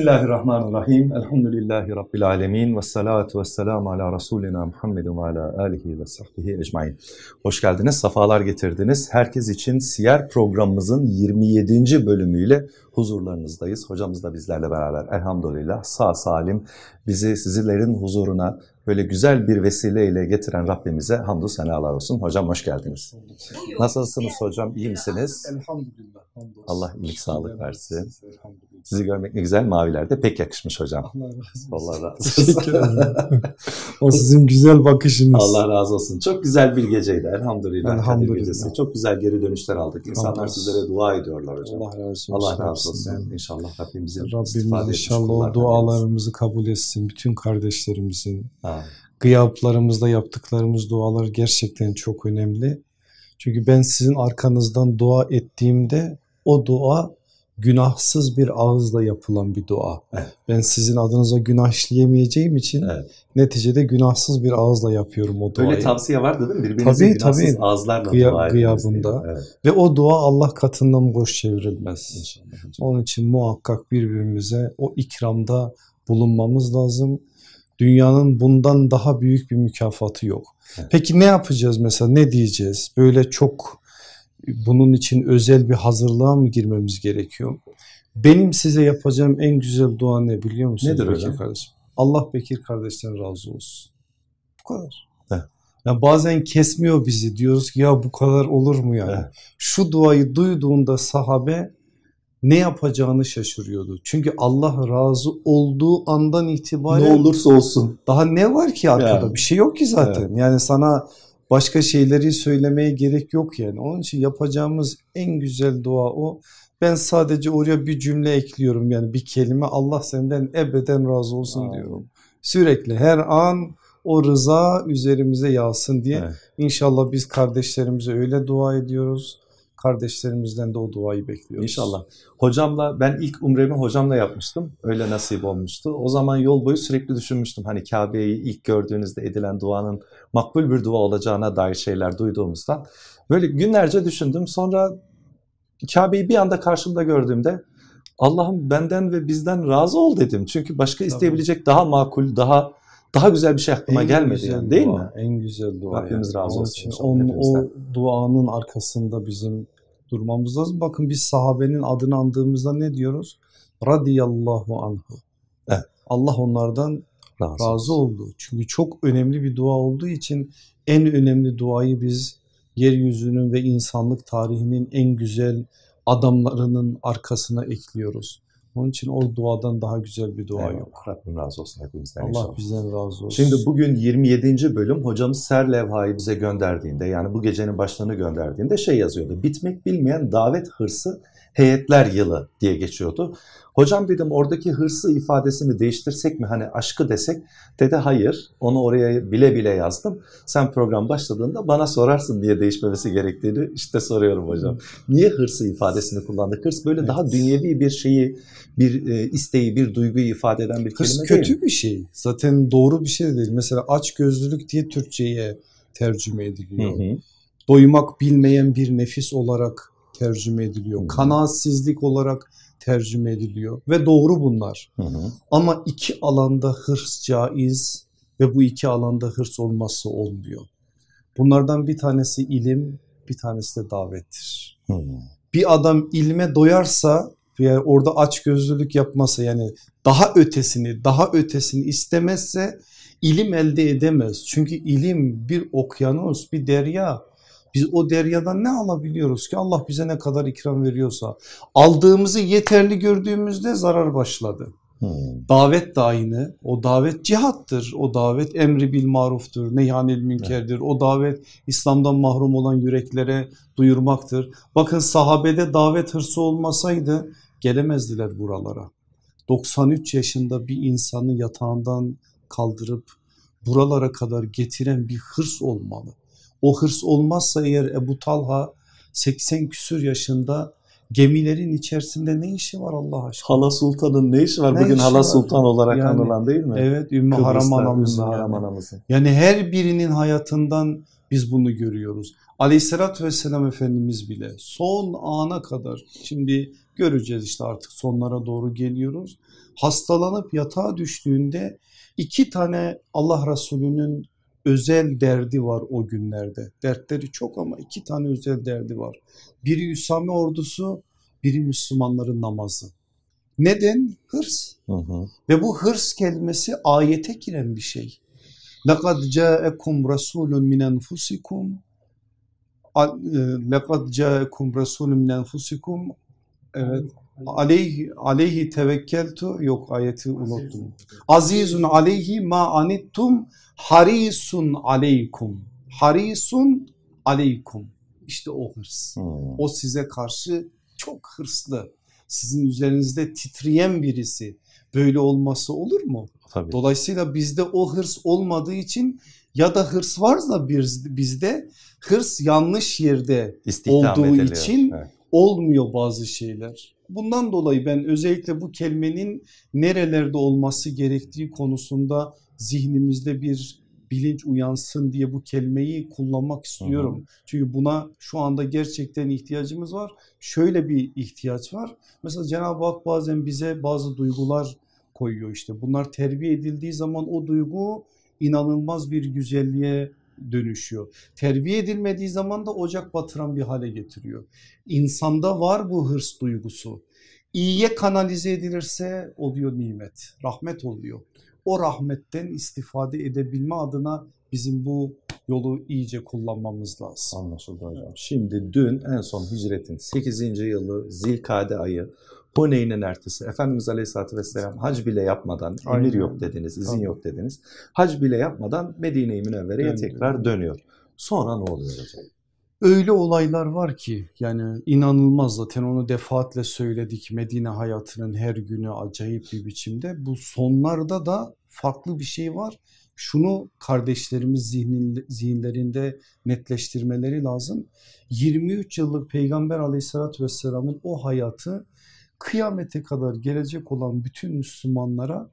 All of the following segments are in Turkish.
Bismillahirrahmanirrahim. Elhamdülillahi Rabbil alemin. Ve salatu ve selamu ala Resulina Muhammedin ve ala alihi ve sahbihi ecmain. Hoş geldiniz, safalar getirdiniz. Herkes için Siyer programımızın 27. bölümüyle huzurlarınızdayız. Hocamız da bizlerle beraber elhamdülillah sağ salim bizi sizlerin huzuruna böyle güzel bir vesileyle getiren Rabbimize hamdü senalar olsun. Hocam hoş geldiniz. Nasılsınız hocam? İyi misiniz? Elhamdülillah. Allah iyilik sağlık versin. Elhamdülillah. Sizi görmek ne güzel. Mavilerde pek yakışmış hocam. Allah razı olsun. Allah razı olsun. Teşekkür ederim. o sizin güzel bakışınız. Allah razı olsun. Çok güzel bir geceydi elhamdülillah. Elhamdülillah. Çok güzel geri dönüşler aldık. İnsanlar sizlere dua ediyorlar hocam. Allah razı olsun. Allah razı olsun. İnşallah Rabbim istifade etmiş inşallah o dualarımızı kabul etsin. Bütün kardeşlerimizin. Amin. gıyaplarımızda yaptıklarımız dualar gerçekten çok önemli. Çünkü ben sizin arkanızdan dua ettiğimde o dua günahsız bir ağızla yapılan bir dua. Evet. Ben sizin adınıza günah işleyemeyeceğim için Evet. neticede günahsız bir ağızla yapıyorum o duayı. Böyle tavsiye vardı değil mi? Birbirinize Tabii, günahsız tabii. ağızlarla Gıya- dua gıyabında. Evet. Ve o dua Allah katından boş çevrilmez. İnşallah. Onun için muhakkak birbirimize o ikramda bulunmamız lazım. Dünyanın bundan daha büyük bir mükafatı yok. Evet. Peki ne yapacağız mesela? Ne diyeceğiz? Böyle çok bunun için özel bir hazırlığa mı girmemiz gerekiyor? Benim size yapacağım en güzel dua ne biliyor musunuz? Nedir Bekir hocam? kardeşim? Allah Bekir kardeşten razı olsun. Bu kadar. Evet. Ya bazen kesmiyor bizi diyoruz ki ya bu kadar olur mu yani? Evet. Şu duayı duyduğunda sahabe ne yapacağını şaşırıyordu. Çünkü Allah razı olduğu andan itibaren Ne olursa olsun. daha ne var ki arkada? Yani. Bir şey yok ki zaten. Yani sana başka şeyleri söylemeye gerek yok yani. Onun için yapacağımız en güzel dua o. Ben sadece oraya bir cümle ekliyorum yani bir kelime Allah senden ebeden razı olsun Amin. diyorum. Sürekli her an o rıza üzerimize yağsın diye Evet. İnşallah biz kardeşlerimize öyle dua ediyoruz. Kardeşlerimizden de o duayı bekliyoruz. İnşallah. Hocamla ben ilk umremi hocamla yapmıştım. Öyle nasip olmuştu. O zaman yol boyu sürekli düşünmüştüm. Hani Kabe'yi ilk gördüğünüzde edilen duanın makbul bir dua olacağına dair şeyler duyduğumuzdan. Böyle günlerce düşündüm. Sonra Kabe'yi bir anda karşımda gördüğümde Allah'ım benden ve bizden razı ol dedim. Çünkü başka isteyebilecek daha makul, daha daha güzel bir şey aklıma En gelmedi yani, değil dua, mi? En güzel dua. Rabbimiz razı Onun olsun için onun, o duanın arkasında bizim durmamız lazım. Bakın biz sahabenin adını andığımızda ne diyoruz? Radiyallahu anhu. Evet. Allah onlardan Razı, razı oldu. Çünkü çok önemli bir dua olduğu için en önemli duayı biz yeryüzünün ve insanlık tarihinin en güzel adamlarının arkasına ekliyoruz. Onun için o duadan daha güzel bir dua Eyvallah. yok. Rabbim razı olsun hepimizden Allah inşallah. bizden razı olsun. Şimdi bugün 27. bölüm hocamız ser levhayı bize gönderdiğinde yani bu gecenin başlığını gönderdiğinde şey yazıyordu. Bitmek bilmeyen davet hırsı heyetler yılı diye geçiyordu. Hocam dedim oradaki hırsı ifadesini değiştirsek mi hani aşkı desek dedi hayır onu oraya bile bile yazdım. Sen program başladığında bana sorarsın diye değişmemesi gerektiğini işte soruyorum hocam. Niye hırsı ifadesini kullandık? Hırs böyle daha dünyevi bir şeyi bir e, isteği bir duyguyu ifade eden bir Hırs kelime değil mi? kötü bir şey. Zaten doğru bir şey de değil. Mesela aç gözlülük diye Türkçe'ye tercüme ediliyor. Hı hı. Doymak bilmeyen bir nefis olarak tercüme ediliyor. Hı. Kanaatsizlik olarak tercüme ediliyor. Ve doğru bunlar. Hı hı. Ama iki alanda hırs caiz ve bu iki alanda hırs olmazsa olmuyor. Bunlardan bir tanesi ilim, bir tanesi de davettir. Hı. bir adam ilme doyarsa ve orada aç gözlülük yapmasa yani daha ötesini daha ötesini istemezse ilim elde edemez. Çünkü ilim bir okyanus bir derya. Biz o deryadan ne alabiliyoruz ki Allah bize ne kadar ikram veriyorsa. Aldığımızı yeterli gördüğümüzde zarar başladı. Hı. Davet de aynı. O davet cihattır. O davet emri bil maruftur. Neyhanil münkerdir. O davet İslam'dan mahrum olan yüreklere duyurmaktır. Bakın sahabede davet hırsı olmasaydı gelemezdiler buralara. 93 yaşında bir insanı yatağından kaldırıp buralara kadar getiren bir hırs olmalı. O hırs olmazsa eğer Ebu Talha 80 küsür yaşında gemilerin içerisinde ne işi var Allah aşkına? Hala Sultan'ın ne işi var Ne bugün işi Hala var? Sultan olarak Yani, anılan değil mi? Evet Ümmü Kıbrıs'ta Haram anamızın. Ümmü yani. Haram anamızın. Yani her birinin hayatından biz bunu görüyoruz. Aleyhissalatü vesselam Efendimiz bile son ana kadar şimdi göreceğiz işte artık sonlara doğru geliyoruz. Hastalanıp yatağa düştüğünde iki tane Allah Resulü'nün özel derdi var o günlerde. Dertleri çok ama iki tane özel derdi var. Biri Üsame ordusu, biri Müslümanların namazı. Neden? Hırs. Hı hı. Ve bu hırs kelimesi ayete giren bir şey. لَقَدْ جَاءَكُمْ رَسُولٌ مِنْ أَنْفُسِكُمْ لَقَدْ جَاءَكُمْ رَسُولٌ مِنْ أَنْفُسِكُمْ Evet. Aleyhi, aleyhi tevekkeltu yok ayeti unuttum. Azizun aleyhi ma anittum harisun aleykum. Harisun aleykum. İşte o hırs. Hmm. O size karşı çok hırslı. Sizin üzerinizde titreyen birisi. Böyle olması olur mu? Tabii. Dolayısıyla bizde o hırs olmadığı için ya da hırs varsa bizde hırs yanlış yerde İstihdam olduğu ediliyor. için evet. olmuyor bazı şeyler. Bundan dolayı ben özellikle bu kelimenin nerelerde olması gerektiği konusunda zihnimizde bir bilinç uyansın diye bu kelimeyi kullanmak istiyorum. Hı hı. Çünkü buna şu anda gerçekten ihtiyacımız var. Şöyle bir ihtiyaç var. Mesela Cenab-ı Hak bazen bize bazı duygular koyuyor işte. Bunlar terbiye edildiği zaman o duygu inanılmaz bir güzelliğe dönüşüyor. Terbiye edilmediği zaman da ocak batıran bir hale getiriyor. İnsanda var bu hırs duygusu. İyiye kanalize edilirse oluyor nimet, rahmet oluyor. O rahmetten istifade edebilme adına bizim bu yolu iyice kullanmamız lazım. Anlaşıldı hocam. Şimdi dün en son hicretin 8. yılı Zilkade ayı Huneyn'in ertesi Efendimiz Aleyhisselatü Vesselam hac bile yapmadan Aynen. emir yok dediniz, izin Tabii. yok dediniz. Hac bile yapmadan Medine-i Münevvere'ye tekrar dönüyor. Sonra ne oluyor hocam? Öyle olaylar var ki yani inanılmaz zaten onu defaatle söyledik Medine hayatının her günü acayip bir biçimde. Bu sonlarda da farklı bir şey var. Şunu kardeşlerimiz zihnin, zihinlerinde netleştirmeleri lazım. 23 yıllık Peygamber aleyhissalatü vesselamın o hayatı kıyamete kadar gelecek olan bütün Müslümanlara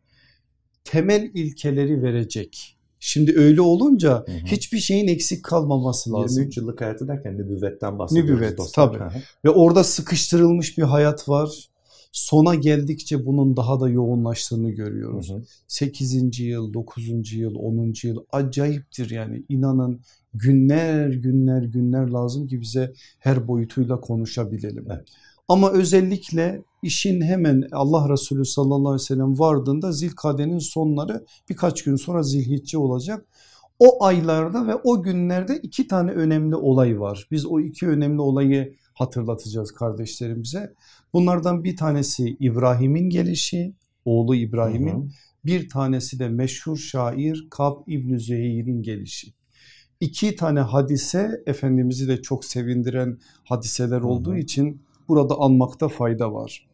temel ilkeleri verecek. Şimdi öyle olunca hı hı. hiçbir şeyin eksik kalmaması lazım. 23 yıllık hayatı derken nübüvvetten bahsediyoruz. Nübüvvet tabii. Hı hı. Ve orada sıkıştırılmış bir hayat var. Sona geldikçe bunun daha da yoğunlaştığını görüyoruz. Hı hı. 8. yıl, 9. yıl, 10. yıl acayiptir yani inanın günler günler günler lazım ki bize her boyutuyla konuşabilelim. Evet. Ama özellikle işin hemen Allah Resulü sallallahu aleyhi ve sellem vardığında Zilkade'nin sonları birkaç gün sonra Zilhicce olacak. O aylarda ve o günlerde iki tane önemli olay var. Biz o iki önemli olayı hatırlatacağız kardeşlerimize. Bunlardan bir tanesi İbrahim'in gelişi, oğlu İbrahim'in. Bir tanesi de meşhur şair Kab İbn Züheyir'in gelişi. İki tane hadise Efendimiz'i de çok sevindiren hadiseler olduğu için burada anmakta fayda var.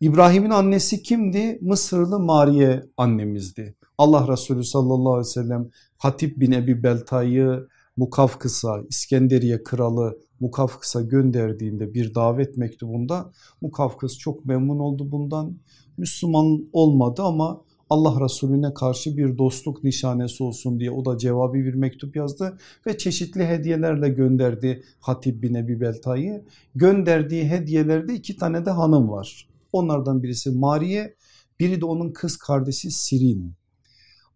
İbrahim'in annesi kimdi? Mısırlı Mariye annemizdi. Allah Resulü sallallahu aleyhi ve sellem Hatip bin Ebi Belta'yı Mukavkıs'a İskenderiye kralı Mukavkıs'a gönderdiğinde bir davet mektubunda Mukavkıs çok memnun oldu bundan. Müslüman olmadı ama Allah Resulüne karşı bir dostluk nişanesi olsun diye o da cevabı bir mektup yazdı ve çeşitli hediyelerle gönderdi Hatip bin Ebi Belta'yı. Gönderdiği hediyelerde iki tane de hanım var. Onlardan birisi Mariye, biri de onun kız kardeşi Sirin.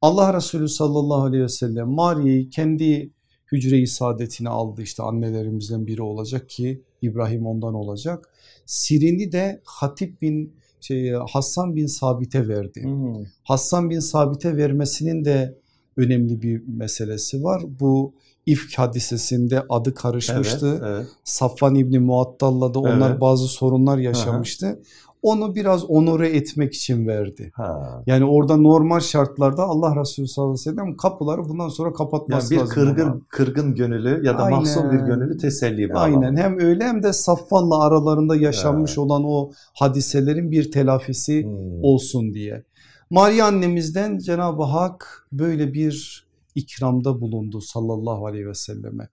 Allah Resulü sallallahu aleyhi ve sellem Mariye'yi kendi hücre-i saadetine aldı işte annelerimizden biri olacak ki İbrahim ondan olacak. Sirin'i de Hatip bin şey, Hassan bin Sabit'e verdi. Hmm. Hassan bin Sabit'e vermesinin de önemli bir meselesi var. Bu İfk hadisesinde adı karışmıştı. Evet, evet. Safvan İbni Muattal'la da onlar evet. bazı sorunlar yaşamıştı. Hı onu biraz onore etmek için verdi. Ha. Yani orada normal şartlarda Allah Resulü sallallahu aleyhi ve sellem kapıları bundan sonra kapatması yani bir kırgın, ona. kırgın gönülü ya da Aynen. mahzun bir gönülü teselli bağlamı. Aynen hem öyle hem de Safvan'la aralarında yaşanmış evet. olan o hadiselerin bir telafisi hmm. olsun diye. Maria annemizden Cenab-ı Hak böyle bir ikramda bulundu sallallahu aleyhi ve selleme.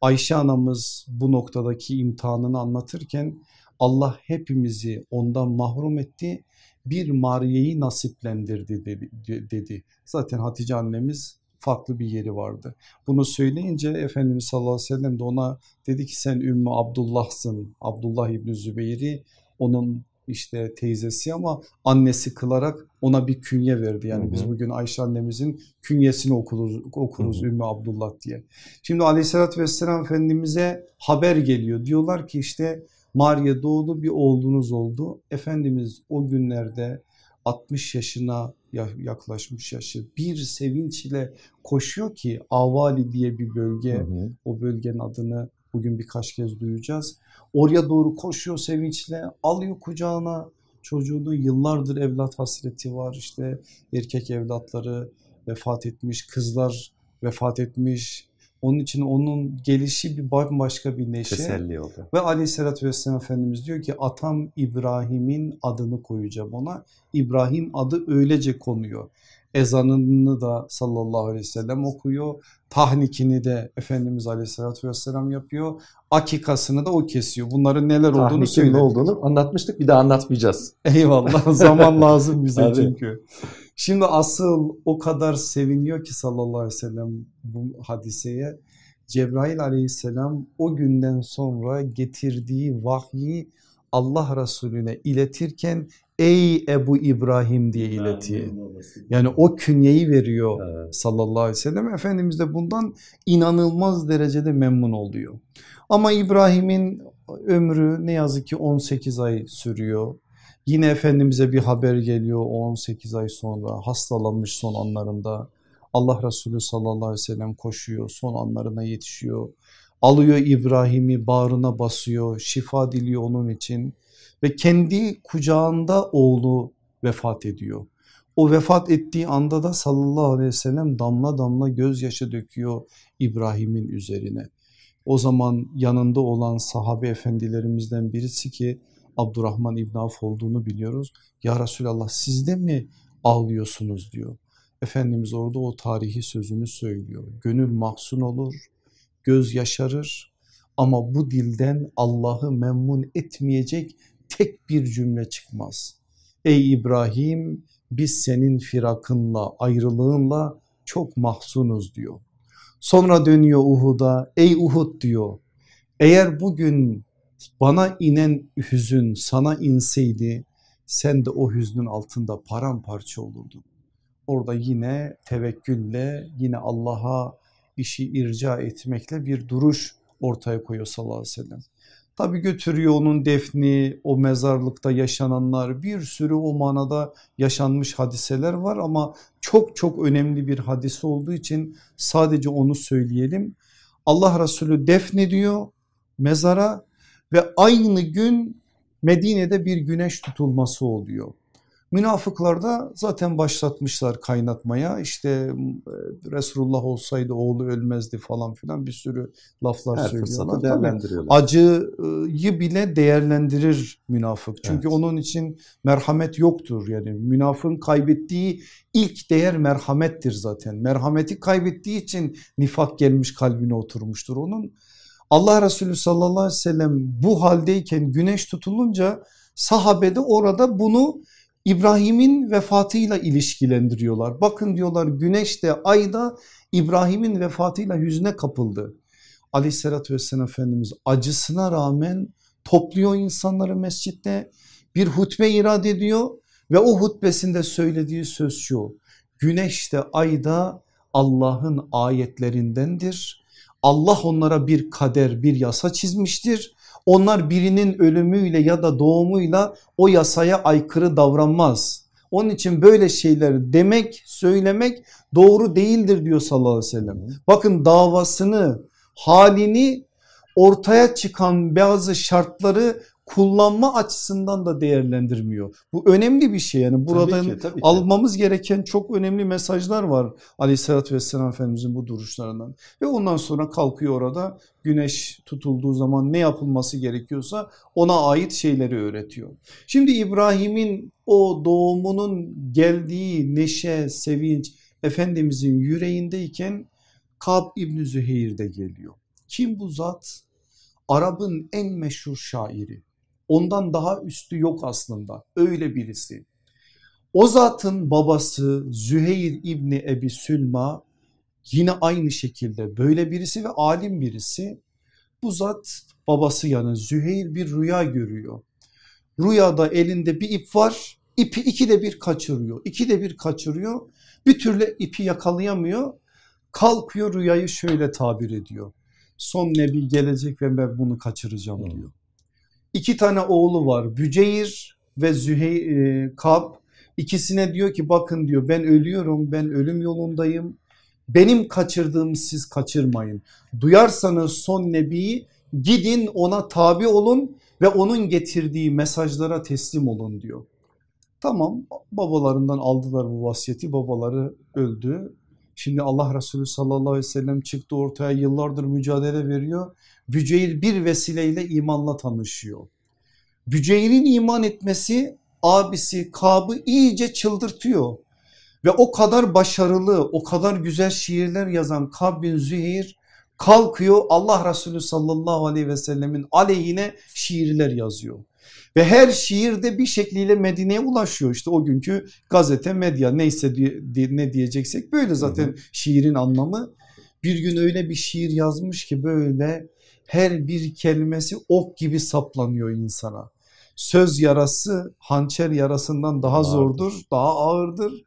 Ayşe anamız bu noktadaki imtihanını anlatırken Allah hepimizi ondan mahrum etti bir Mariye'yi nasiplendirdi dedi. Zaten Hatice annemiz farklı bir yeri vardı. Bunu söyleyince Efendimiz sallallahu aleyhi ve sellem de ona dedi ki sen Ümmü Abdullah'sın. Abdullah İbni Zübeyir'i onun işte teyzesi ama annesi kılarak ona bir künye verdi. Yani hı hı. biz bugün Ayşe annemizin künyesini okuruz, okuruz hı hı. Ümmü Abdullah diye. Şimdi aleyhissalatü vesselam Efendimiz'e haber geliyor. Diyorlar ki işte Maria doğdu bir oğlunuz oldu. Efendimiz o günlerde 60 yaşına yaklaşmış yaşı bir sevinç ile koşuyor ki Avali diye bir bölge hı hı. o bölgenin adını bugün birkaç kez duyacağız. Oraya doğru koşuyor sevinçle alıyor kucağına çocuğunu yıllardır evlat hasreti var işte erkek evlatları vefat etmiş kızlar vefat etmiş onun için onun gelişi bir bambaşka bir neşe. Teselli oldu. Ve aleyhissalatü vesselam Efendimiz diyor ki atam İbrahim'in adını koyacağım ona. İbrahim adı öylece konuyor. Ezanını da sallallahu aleyhi ve sellem okuyor. Tahnikini de Efendimiz aleyhissalatü vesselam yapıyor. Akikasını da o kesiyor. Bunların neler olduğunu söyledik. ne olduğunu anlatmıştık bir daha anlatmayacağız. Eyvallah zaman lazım bize çünkü. Şimdi asıl o kadar seviniyor ki sallallahu aleyhi ve sellem bu hadiseye. Cebrail aleyhisselam o günden sonra getirdiği vahyi Allah Resulüne iletirken ey Ebu İbrahim diye iletiyor. Yani o künyeyi veriyor sallallahu aleyhi ve sellem. Efendimiz de bundan inanılmaz derecede memnun oluyor. Ama İbrahim'in ömrü ne yazık ki 18 ay sürüyor. Yine Efendimiz'e bir haber geliyor 18 ay sonra hastalanmış son anlarında. Allah Resulü sallallahu aleyhi ve sellem koşuyor son anlarına yetişiyor. Alıyor İbrahim'i bağrına basıyor şifa diliyor onun için ve kendi kucağında oğlu vefat ediyor. O vefat ettiği anda da sallallahu aleyhi ve sellem damla damla gözyaşı döküyor İbrahim'in üzerine. O zaman yanında olan sahabe efendilerimizden birisi ki Abdurrahman İbn Avf olduğunu biliyoruz. Ya Resulallah siz de mi ağlıyorsunuz diyor. Efendimiz orada o tarihi sözünü söylüyor. Gönül mahzun olur, göz yaşarır ama bu dilden Allah'ı memnun etmeyecek tek bir cümle çıkmaz. Ey İbrahim biz senin firakınla ayrılığınla çok mahzunuz diyor. Sonra dönüyor Uhud'a ey Uhud diyor eğer bugün bana inen hüzün sana inseydi sen de o hüznün altında paramparça olurdun. Orada yine tevekkülle yine Allah'a işi irca etmekle bir duruş ortaya koyuyor sallallahu aleyhi ve sellem. Tabi götürüyor onun defni, o mezarlıkta yaşananlar bir sürü o manada yaşanmış hadiseler var ama çok çok önemli bir hadise olduğu için sadece onu söyleyelim. Allah Resulü defnediyor mezara ve aynı gün Medine'de bir güneş tutulması oluyor. Münafıklar da zaten başlatmışlar kaynatmaya işte e, Resulullah olsaydı oğlu ölmezdi falan filan bir sürü laflar Her söylüyorlar. değerlendiriyorlar. Acıyı bile değerlendirir münafık çünkü evet. onun için merhamet yoktur yani münafığın kaybettiği ilk değer merhamettir zaten merhameti kaybettiği için nifak gelmiş kalbine oturmuştur onun. Allah Resulü sallallahu aleyhi ve sellem bu haldeyken güneş tutulunca sahabede orada bunu İbrahim'in vefatıyla ilişkilendiriyorlar. Bakın diyorlar güneş de ay da İbrahim'in vefatıyla hüzne kapıldı. Aleyhissalatü vesselam Efendimiz acısına rağmen topluyor insanları mescitte bir hutbe irad ediyor ve o hutbesinde söylediği söz şu güneş de ay da Allah'ın ayetlerindendir. Allah onlara bir kader bir yasa çizmiştir onlar birinin ölümüyle ya da doğumuyla o yasaya aykırı davranmaz. Onun için böyle şeyler demek söylemek doğru değildir diyor sallallahu aleyhi ve sellem. Bakın davasını halini ortaya çıkan bazı şartları kullanma açısından da değerlendirmiyor. Bu önemli bir şey yani buradan tabii ki, tabii ki. almamız gereken çok önemli mesajlar var aleyhissalatü vesselam Efendimizin bu duruşlarından. Ve ondan sonra kalkıyor orada güneş tutulduğu zaman ne yapılması gerekiyorsa ona ait şeyleri öğretiyor. Şimdi İbrahim'in o doğumunun geldiği neşe, sevinç Efendimizin yüreğindeyken Kab İbni Züheyr de geliyor. Kim bu zat? Arap'ın en meşhur şairi. Ondan daha üstü yok aslında öyle birisi. O zatın babası Züheyr İbni Ebi Sülma yine aynı şekilde böyle birisi ve alim birisi. Bu zat babası yani Züheyr bir rüya görüyor. Rüyada elinde bir ip var ipi ikide bir kaçırıyor ikide bir kaçırıyor bir türlü ipi yakalayamıyor kalkıyor rüyayı şöyle tabir ediyor son nebi gelecek ve ben bunu kaçıracağım diyor. İki tane oğlu var Büceyir ve Zühey e, Kab ikisine diyor ki bakın diyor ben ölüyorum ben ölüm yolundayım benim kaçırdığımı siz kaçırmayın. Duyarsanız son nebiyi gidin ona tabi olun ve onun getirdiği mesajlara teslim olun diyor. Tamam babalarından aldılar bu vasiyeti babaları öldü. Şimdi Allah Resulü sallallahu aleyhi ve sellem çıktı ortaya yıllardır mücadele veriyor. Büceyir bir vesileyle imanla tanışıyor. Büceyr'in iman etmesi abisi Kab'ı iyice çıldırtıyor. Ve o kadar başarılı o kadar güzel şiirler yazan Kab bin Züheyr kalkıyor Allah Resulü sallallahu aleyhi ve sellemin aleyhine şiirler yazıyor. Ve her şiirde bir şekliyle Medine'ye ulaşıyor işte o günkü gazete medya neyse ne diyeceksek böyle zaten hı hı. şiirin anlamı. Bir gün öyle bir şiir yazmış ki böyle her bir kelimesi ok gibi saplanıyor insana. Söz yarası hançer yarasından daha zordur, daha ağırdır.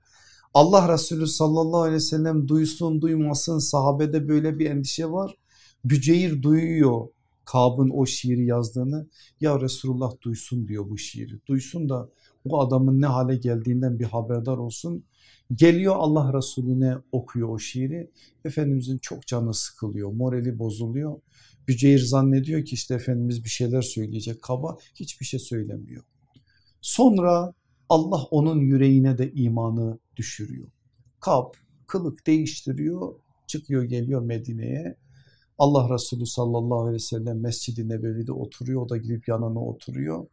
Allah Resulü sallallahu aleyhi ve sellem duysun duymasın sahabede böyle bir endişe var. Büceyir duyuyor Kab'ın o şiiri yazdığını ya Resulullah duysun diyor bu şiiri. Duysun da bu adamın ne hale geldiğinden bir haberdar olsun. Geliyor Allah Resulüne okuyor o şiiri. Efendimizin çok canı sıkılıyor, morali bozuluyor. Büceyir zannediyor ki işte Efendimiz bir şeyler söyleyecek kaba hiçbir şey söylemiyor. Sonra Allah onun yüreğine de imanı düşürüyor. Kap kılık değiştiriyor çıkıyor geliyor Medine'ye. Allah Resulü sallallahu aleyhi ve sellem Mescid-i Nebevi'de oturuyor o da gidip yanına oturuyor.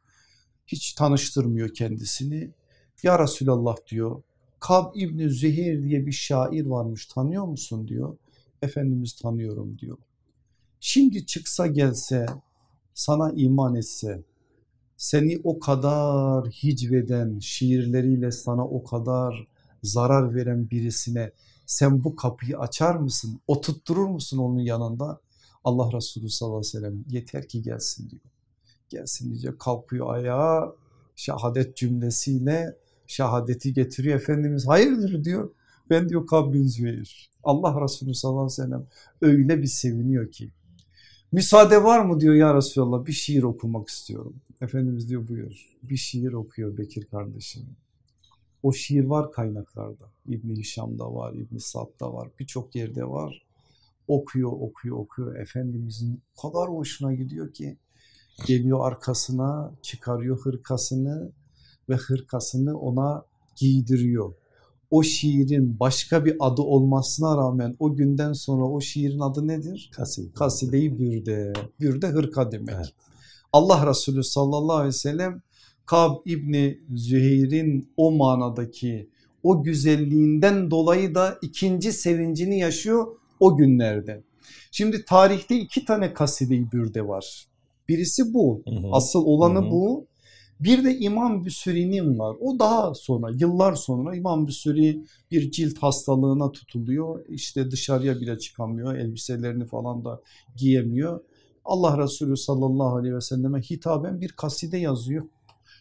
Hiç tanıştırmıyor kendisini. Ya Resulallah diyor Kab İbni Züheyr diye bir şair varmış tanıyor musun diyor. Efendimiz tanıyorum diyor. Şimdi çıksa gelse sana iman etse seni o kadar hicveden şiirleriyle sana o kadar zarar veren birisine sen bu kapıyı açar mısın? Oturtturur musun onun yanında? Allah Resulü sallallahu aleyhi ve sellem yeter ki gelsin diyor. Gelsin diyor kalkıyor ayağa şehadet cümlesiyle şehadeti getiriyor Efendimiz hayırdır diyor. Ben diyor Kab Züheyr. Allah Resulü sallallahu aleyhi ve sellem öyle bir seviniyor ki. Müsaade var mı diyor ya Resulallah bir şiir okumak istiyorum. Efendimiz diyor buyur bir şiir okuyor Bekir kardeşim. O şiir var kaynaklarda. İbni Hişam'da var, İbni Sad'da var, birçok yerde var. Okuyor, okuyor, okuyor. Efendimizin o kadar hoşuna gidiyor ki geliyor arkasına, çıkarıyor hırkasını ve hırkasını ona giydiriyor. O şiirin başka bir adı olmasına rağmen o günden sonra o şiirin adı nedir? Kaside. Kaside-i Bürde. Bürde hırka demek. Evet. Allah Resulü sallallahu aleyhi ve sellem Kab İbni Züheyr'in o manadaki o güzelliğinden dolayı da ikinci sevincini yaşıyor o günlerde. Şimdi tarihte iki tane kaside-i bürde var. Birisi bu hı hı. asıl olanı hı hı. bu. Bir de İmam Büsüri'nin var o daha sonra yıllar sonra İmam Büsüri bir cilt hastalığına tutuluyor. İşte dışarıya bile çıkamıyor elbiselerini falan da giyemiyor. Allah Resulü sallallahu aleyhi ve selleme hitaben bir kaside yazıyor.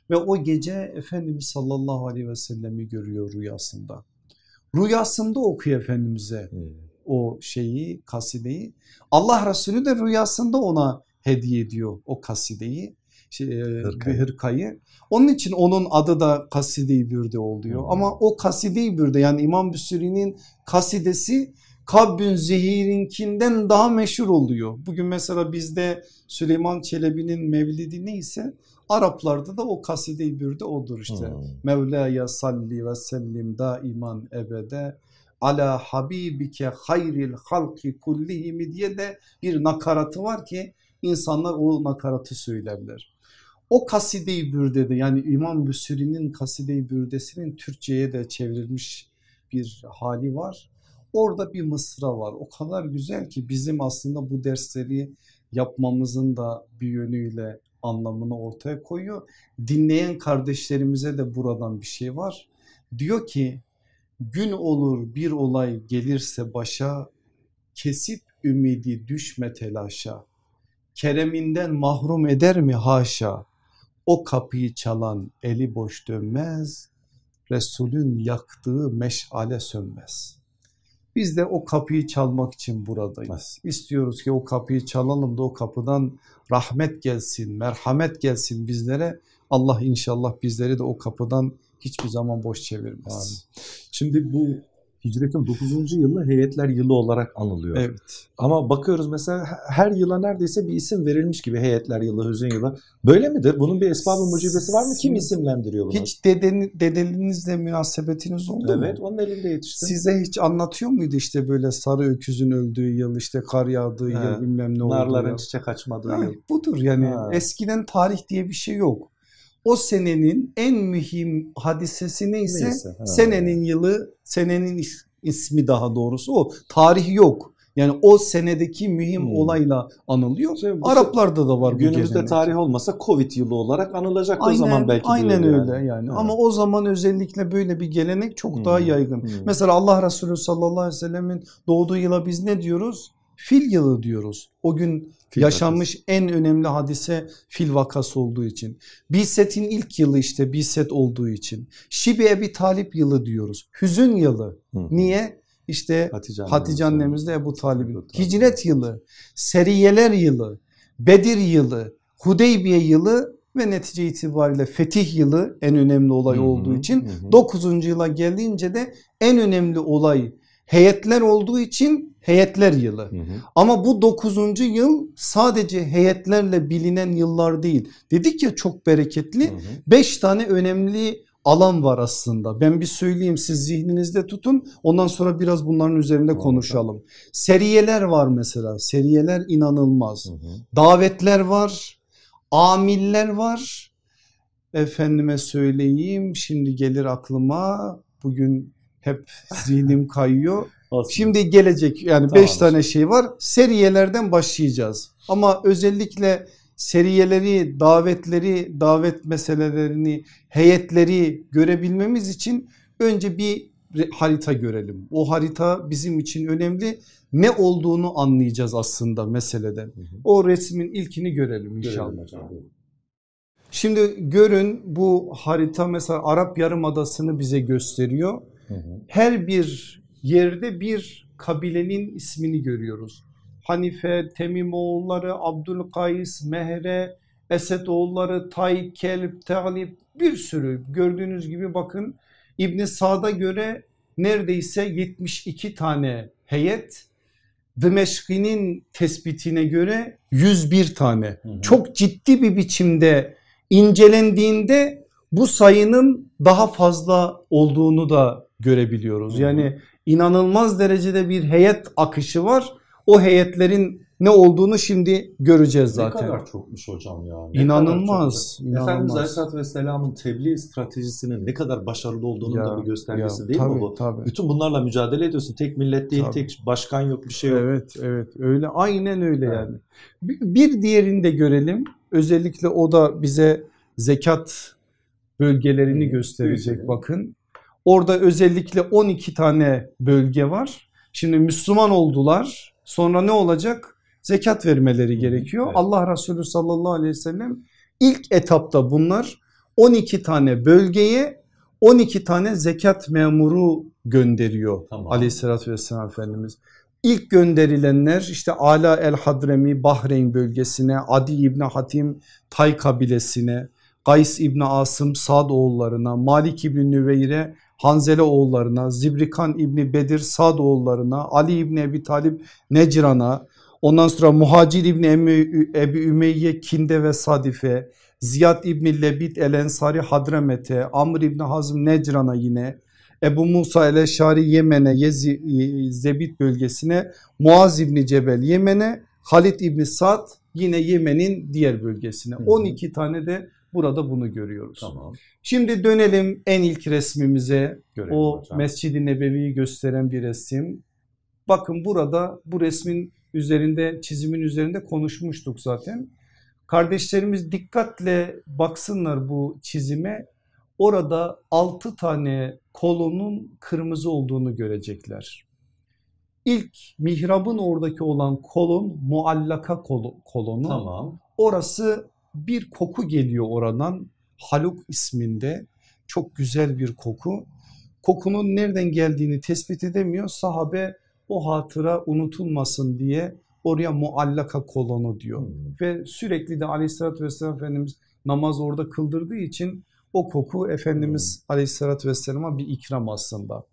Ve o gece Efendimiz sallallahu aleyhi ve sellemi görüyor rüyasında. Rüyasında okuyor Efendimiz'e hmm. o şeyi kasideyi. Allah Resulü de rüyasında ona hediye ediyor o kasideyi. Şey, e, hırkayı. hırkayı. Onun için onun adı da Kaside-i Bürde oluyor. Hmm. Ama o Kaside-i Bürde yani İmam Büsüri'nin kasidesi Kabbün Zehir'inkinden daha meşhur oluyor. Bugün mesela bizde Süleyman Çelebi'nin mevlidi neyse Araplarda da o kaside-i bürde odur işte. Hmm. Mevlaya salli ve sellim daiman ebede ala habibike hayril halki kullihimi diye de bir nakaratı var ki insanlar o nakaratı söylerler. O kaside-i bürdede yani İmam Büsüri'nin kaside-i bürdesinin Türkçe'ye de çevrilmiş bir hali var. Orada bir mısra var o kadar güzel ki bizim aslında bu dersleri yapmamızın da bir yönüyle anlamını ortaya koyuyor. Dinleyen kardeşlerimize de buradan bir şey var. Diyor ki gün olur bir olay gelirse başa kesip ümidi düşme telaşa. Kereminden mahrum eder mi haşa? O kapıyı çalan eli boş dönmez, Resulün yaktığı meşale sönmez. Biz de o kapıyı çalmak için buradayız. İstiyoruz ki o kapıyı çalalım da o kapıdan rahmet gelsin, merhamet gelsin bizlere. Allah inşallah bizleri de o kapıdan hiçbir zaman boş çevirmez. Şimdi bu hicretin 9. yılı heyetler yılı olarak anılıyor. Evet. Ama bakıyoruz mesela her yıla neredeyse bir isim verilmiş gibi heyetler yılı, hüzün yılı. Böyle midir? Bunun bir esbabı mucibesi var mı? Kim isimlendiriyor bunu? Hiç deden, dedelinizle münasebetiniz oldu mu? Evet onun elinde yetiştim. Size hiç anlatıyor muydu işte böyle sarı öküzün öldüğü yıl işte kar yağdığı He. yıl bilmem ne olduğu Narların çiçek açmadığı yıl. budur yani Ha. eskiden tarih diye bir şey yok. O senenin en mühim hadisesi neyse, Neyse, ha. senenin yılı senenin is- ismi daha doğrusu o tarih yok. Yani o senedeki mühim Hmm. olayla anılıyor. Şimdi Araplarda da var bu Günümüzde tarih olmasa Covid yılı olarak anılacak o Aynen, zaman belki. aynen öyle yani. Evet. Ama o zaman özellikle böyle bir gelenek çok Hmm, daha yaygın. hmm. Mesela Allah Resulü sallallahu aleyhi ve sellemin doğduğu yıla biz ne diyoruz? Fil yılı diyoruz. O gün Fil yaşanmış en önemli hadise fil vakası olduğu için. Biset'in ilk yılı işte Biset olduğu için. Şibi Ebi Talip yılı diyoruz. Hüzün yılı. Hı. Niye? İşte Hatice, Hatice annemiz. annemiz de Ebu Talib'in. Hicret yılı, Seriyeler yılı, Bedir yılı, Hudeybiye yılı ve netice itibariyle Fetih yılı en önemli olay Hı hı, olduğu için hı. 9. yıla gelince de en önemli olay heyetler olduğu için heyetler yılı. Hı hı. Ama bu 9. yıl sadece heyetlerle bilinen yıllar değil. Dedik ya çok bereketli. Hı hı. 5 tane önemli alan var aslında. Ben bir söyleyeyim siz zihninizde tutun. Ondan sonra biraz bunların üzerinde konuşalım. Seriyeler var mesela. Seriyeler inanılmaz. Hı hı. Davetler var. Amiller var. Efendime söyleyeyim şimdi gelir aklıma. Bugün hep zihnim kayıyor. Olsun. Şimdi gelecek yani Tamam. 5 tane şey var. Seriyelerden başlayacağız. Ama özellikle seriyeleri, davetleri, davet meselelerini, heyetleri görebilmemiz için önce bir harita görelim. O harita bizim için önemli. Ne olduğunu anlayacağız aslında meseleden. O resmin ilkini görelim inşallah. Görelim. Şimdi görün bu harita mesela Arap Yarımadası'nı bize gösteriyor her bir yerde bir kabilenin ismini görüyoruz. Hanife, Temimoğulları, Abdülkays, Mehre, Esedoğulları, Tay, Kelp, Talip bir sürü gördüğünüz gibi bakın İbn Sad'a göre neredeyse 72 tane heyet Dimeşki'nin tespitine göre 101 tane. Hı hı. Çok ciddi bir biçimde incelendiğinde bu sayının daha fazla olduğunu da görebiliyoruz. Yani inanılmaz derecede bir heyet akışı var. O heyetlerin ne olduğunu şimdi göreceğiz zaten. Ne kadar çokmuş hocam ya. ne İnanılmaz, kadar çok. Efendimiz inanılmaz. Aleyhisselatü Vesselam'ın tebliğ stratejisinin ne kadar başarılı olduğunun Ya, da bir göstergesi ya, değil tabii, mi bu? tabii. Bütün bunlarla mücadele ediyorsun. Tek millet değil, Tabii. tek başkan yok, bir şey yok. Evet evet öyle aynen öyle Evet. yani. Bir, diğerini de görelim. Özellikle o da bize zekat bölgelerini gösterecek bakın. Orada özellikle 12 tane bölge var. Şimdi Müslüman oldular. Sonra ne olacak? Zekat vermeleri gerekiyor. evet. Allah Resulü sallallahu aleyhi ve sellem ilk etapta bunlar 12 tane bölgeye 12 tane zekat memuru gönderiyor Tamam. aleyhissalatü vesselam Efendimiz. İlk gönderilenler işte Ala el Hadremi Bahreyn bölgesine, Adi İbni Hatim Tay kabilesine, Gays İbni Asım Sad oğullarına, Malik İbni Nüveyre Hanzele oğullarına, Zibrikan İbni Bedir Sad oğullarına, Ali İbni Ebi Talip Necran'a, ondan sonra Muhacir İbni Ebi Ümeyye Kinde ve Sadife, Ziyad İbni Lebit El Ensari Hadremet'e, Amr İbni Hazm Necran'a yine, Ebu Musa el Eşari Yemen'e, Zebit bölgesine, Muaz İbni Cebel Yemen'e, Halid İbni Sad yine Yemen'in diğer bölgesine. Hı hı. 12 tane de burada bunu görüyoruz. Tamam. Şimdi dönelim en ilk resmimize. Görelim o hocam. Mescid-i Nebevi'yi gösteren bir resim. Bakın burada bu resmin üzerinde çizimin üzerinde konuşmuştuk zaten. Kardeşlerimiz dikkatle baksınlar bu çizime. Orada 6 tane kolonun kırmızı olduğunu görecekler. İlk mihrabın oradaki olan kolon muallaka kolonu. Tamam. Orası bir koku geliyor oradan Haluk isminde çok güzel bir koku. Kokunun nereden geldiğini tespit edemiyor. Sahabe o hatıra unutulmasın diye oraya muallaka kolonu diyor. Hmm. Ve sürekli de aleyhissalatü vesselam Efendimiz namaz orada kıldırdığı için o koku Efendimiz hmm. aleyhissalatü vesselama bir ikram aslında.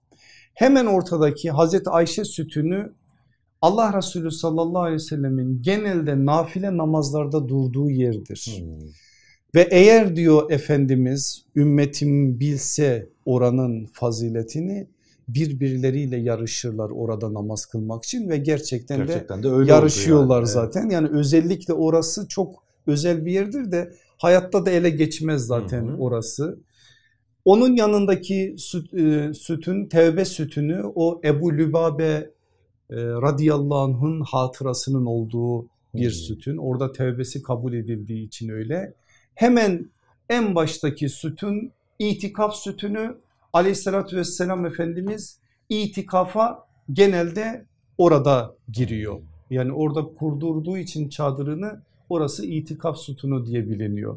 Hemen ortadaki Hazreti Ayşe sütünü Allah Resulü sallallahu aleyhi ve sellemin genelde nafile namazlarda durduğu yerdir. Hmm. Ve eğer diyor Efendimiz ümmetim bilse oranın faziletini birbirleriyle yarışırlar orada namaz kılmak için ve gerçekten, gerçekten de, de öyle yarışıyorlar yani. zaten. Yani özellikle orası çok özel bir yerdir de hayatta da ele geçmez zaten hı hı. orası. Onun yanındaki süt, e, sütün tevbe sütünü o Ebu Lübabe e, radıyallahu anh'ın hatırasının olduğu bir hmm. sütün. Orada tevbesi kabul edildiği için öyle. Hemen en baştaki sütün itikaf sütünü aleyhissalatü vesselam Efendimiz itikafa genelde orada giriyor. Yani orada kurdurduğu için çadırını orası itikaf sütunu diye biliniyor.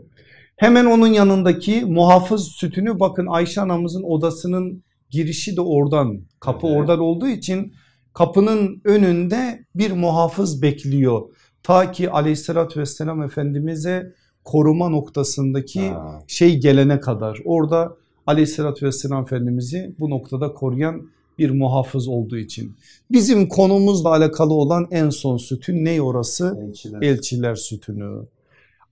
Hemen onun yanındaki muhafız sütünü bakın Ayşe anamızın odasının girişi de oradan kapı evet. oradan olduğu için kapının önünde bir muhafız bekliyor. Ta ki aleyhissalatü vesselam efendimize koruma noktasındaki ha. şey gelene kadar orada aleyhissalatü vesselam efendimizi bu noktada koruyan bir muhafız olduğu için. Bizim konumuzla alakalı olan en son sütün ne orası? Elçiler, Elçiler sütünü.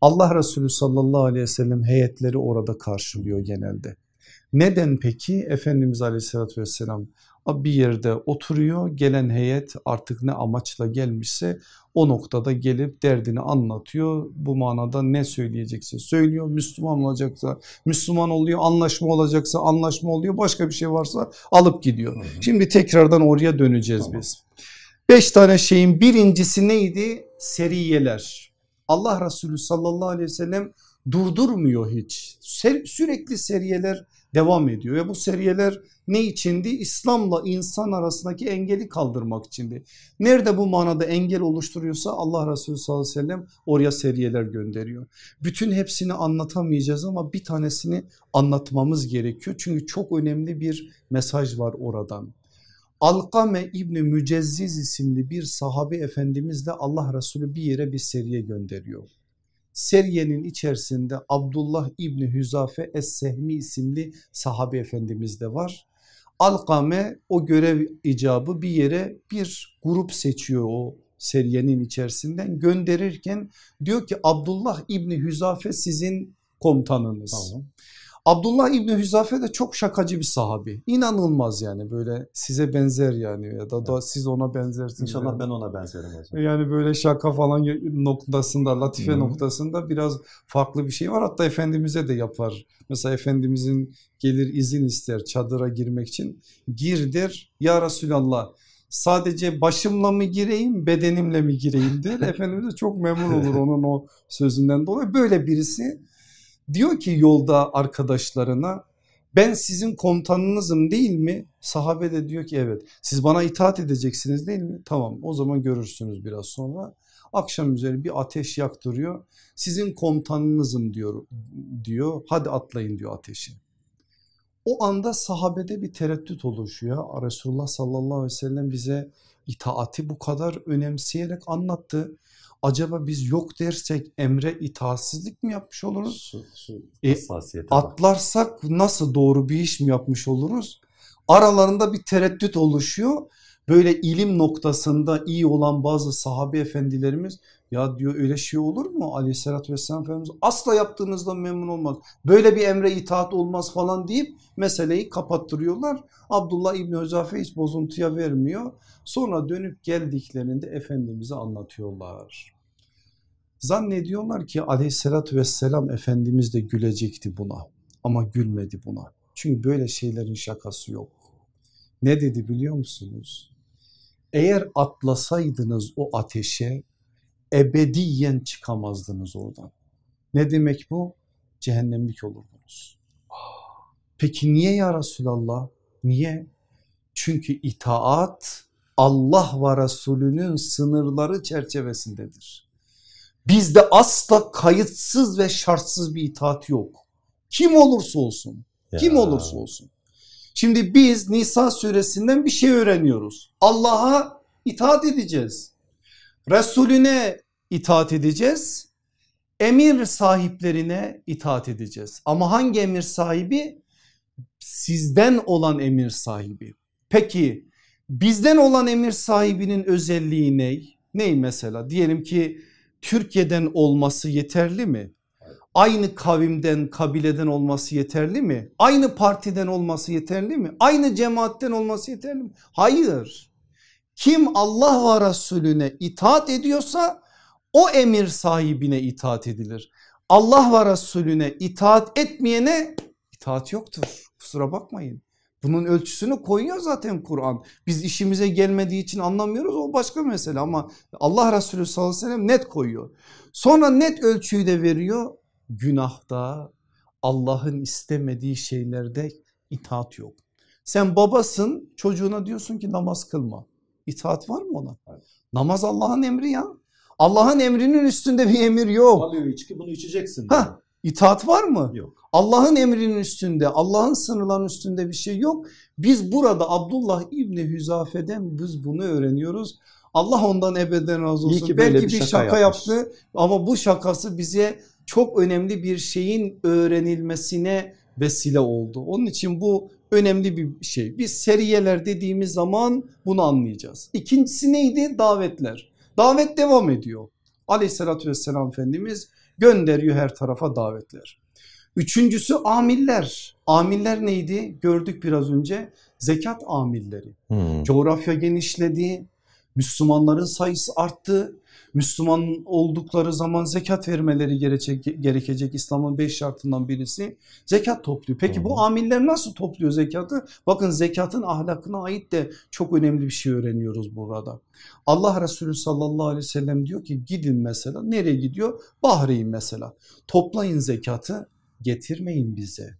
Allah Resulü sallallahu aleyhi ve sellem heyetleri orada karşılıyor genelde. Neden peki? Efendimiz aleyhissalatü vesselam bir yerde oturuyor gelen heyet artık ne amaçla gelmişse o noktada gelip derdini anlatıyor. Bu manada ne söyleyecekse söylüyor Müslüman olacaksa Müslüman oluyor anlaşma olacaksa anlaşma oluyor başka bir şey varsa alıp gidiyor. Hı hı. Şimdi tekrardan oraya döneceğiz tamam. biz. Beş tane şeyin birincisi neydi? Seriyeler. Allah Resulü sallallahu aleyhi ve sellem durdurmuyor hiç. Sürekli seriyeler devam ediyor ve bu seriyeler ne içindi? İslam'la insan arasındaki engeli kaldırmak içindi. Nerede bu manada engel oluşturuyorsa Allah Resulü sallallahu aleyhi ve sellem oraya seriyeler gönderiyor. Bütün hepsini anlatamayacağız ama bir tanesini anlatmamız gerekiyor. Çünkü çok önemli bir mesaj var oradan. Alkame İbni Mücezziz isimli bir sahabe efendimizle Allah Resulü bir yere bir seriye gönderiyor. Seriyenin içerisinde Abdullah İbni Hüzafe Es-Sehmi isimli sahabe efendimiz de var. Alkame o görev icabı bir yere bir grup seçiyor o seriyenin içerisinden gönderirken diyor ki Abdullah İbni Hüzafe sizin komutanınız. Tamam. Abdullah İbni Hüzafe de çok şakacı bir sahabi. İnanılmaz yani böyle size benzer yani ya da, da siz ona benzersiniz. İnşallah yani. ben ona benzerim hocam. Yani böyle şaka falan noktasında latife -hı. noktasında biraz farklı bir şey var. Hatta Efendimiz'e de yapar. Mesela Efendimiz'in gelir izin ister çadıra girmek için. Gir der ya Resulallah sadece başımla mı gireyim bedenimle mi gireyim der. Efendimiz de çok memnun olur onun o sözünden dolayı. Böyle birisi Diyor ki yolda arkadaşlarına ben sizin komutanınızım değil mi? Sahabe de diyor ki evet siz bana itaat edeceksiniz değil mi? Tamam o zaman görürsünüz biraz sonra. Akşam üzeri bir ateş yaktırıyor. Sizin komutanınızım diyor, diyor hadi atlayın diyor ateşi. O anda sahabede bir tereddüt oluşuyor. Resulullah sallallahu aleyhi ve sellem bize itaati bu kadar önemseyerek anlattı acaba biz yok dersek emre itaatsizlik mi yapmış oluruz? Şu, şu e, atlarsak nasıl doğru bir iş mi yapmış oluruz? Aralarında bir tereddüt oluşuyor. Böyle ilim noktasında iyi olan bazı sahabe efendilerimiz ya diyor öyle şey olur mu aleyhissalatü vesselam Efendimiz asla yaptığınızdan memnun olmaz. Böyle bir emre itaat olmaz falan deyip meseleyi kapattırıyorlar. Abdullah İbni Özafe hiç bozuntuya vermiyor. Sonra dönüp geldiklerinde Efendimiz'e anlatıyorlar. Zannediyorlar ki aleyhissalatü vesselam Efendimiz de gülecekti buna ama gülmedi buna. Çünkü böyle şeylerin şakası yok. Ne dedi biliyor musunuz? Eğer atlasaydınız o ateşe ebediyen çıkamazdınız oradan. Ne demek bu? Cehennemlik olurdunuz. Peki niye ya Resulallah? Niye? Çünkü itaat Allah ve Resulünün sınırları çerçevesindedir. Bizde asla kayıtsız ve şartsız bir itaat yok. Kim olursa olsun. Ya. Kim olursa olsun. Şimdi biz Nisa suresinden bir şey öğreniyoruz. Allah'a itaat edeceğiz. Resulüne itaat edeceğiz. Emir sahiplerine itaat edeceğiz. Ama hangi emir sahibi? Sizden olan emir sahibi. Peki bizden olan emir sahibinin özelliği ne? Ney mesela? Diyelim ki Türkiye'den olması yeterli mi? Aynı kavimden, kabileden olması yeterli mi? Aynı partiden olması yeterli mi? Aynı cemaatten olması yeterli mi? Hayır. Kim Allah ve Resulüne itaat ediyorsa o emir sahibine itaat edilir. Allah ve Resulüne itaat etmeyene itaat yoktur. Kusura bakmayın. Bunun ölçüsünü koyuyor zaten Kur'an. Biz işimize gelmediği için anlamıyoruz o başka mesele ama Allah Resulü sallallahu aleyhi ve sellem net koyuyor. Sonra net ölçüyü de veriyor. Günahda Allah'ın istemediği şeylerde itaat yok. Sen babasın çocuğuna diyorsun ki namaz kılma. İtaat var mı ona? Evet. Namaz Allah'ın emri ya. Allah'ın emrinin üstünde bir emir yok. Alıyor içki bunu içeceksin. Ha, itaat var mı? Yok. Allah'ın emrinin üstünde Allah'ın sınırlarının üstünde bir şey yok. Biz burada Abdullah İbni Hüzafe'den biz bunu öğreniyoruz. Allah ondan ebeden razı olsun. Ki Belki bir şaka, şaka yaptı ama bu şakası bize çok önemli bir şeyin öğrenilmesine vesile oldu. Onun için bu önemli bir şey. Biz seriyeler dediğimiz zaman bunu anlayacağız. İkincisi neydi? Davetler. Davet devam ediyor. Aleyhissalatü vesselam Efendimiz gönderiyor her tarafa davetler. Üçüncüsü amiller. Amiller neydi? Gördük biraz önce zekat amilleri. Hmm. Coğrafya genişledi, Müslümanların sayısı arttı. Müslüman oldukları zaman zekat vermeleri gerekecek, gerekecek İslam'ın beş şartından birisi zekat topluyor. Peki bu amiller nasıl topluyor zekatı? Bakın zekatın ahlakına ait de çok önemli bir şey öğreniyoruz burada. Allah Resulü sallallahu aleyhi ve sellem diyor ki gidin mesela nereye gidiyor? Bahreyn mesela toplayın zekatı getirmeyin bize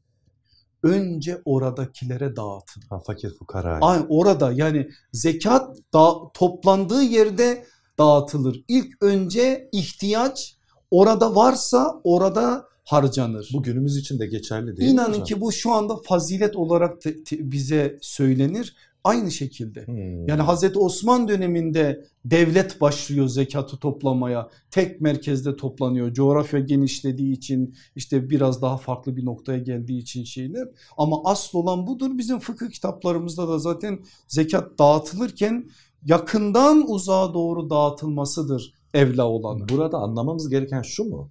önce oradakilere dağıtın. Ha, fakir fukara. Aynen orada yani zekat da, toplandığı yerde dağıtılır. İlk önce ihtiyaç orada varsa orada harcanır. Bu günümüz için de geçerli değil İnanın mi ki bu şu anda fazilet olarak te, te, bize söylenir. Aynı şekilde hmm. yani Hazreti Osman döneminde devlet başlıyor zekatı toplamaya tek merkezde toplanıyor coğrafya genişlediği için işte biraz daha farklı bir noktaya geldiği için şeyler ama asıl olan budur bizim fıkıh kitaplarımızda da zaten zekat dağıtılırken yakından uzağa doğru dağıtılmasıdır evla olan. Burada anlamamız gereken şu mu?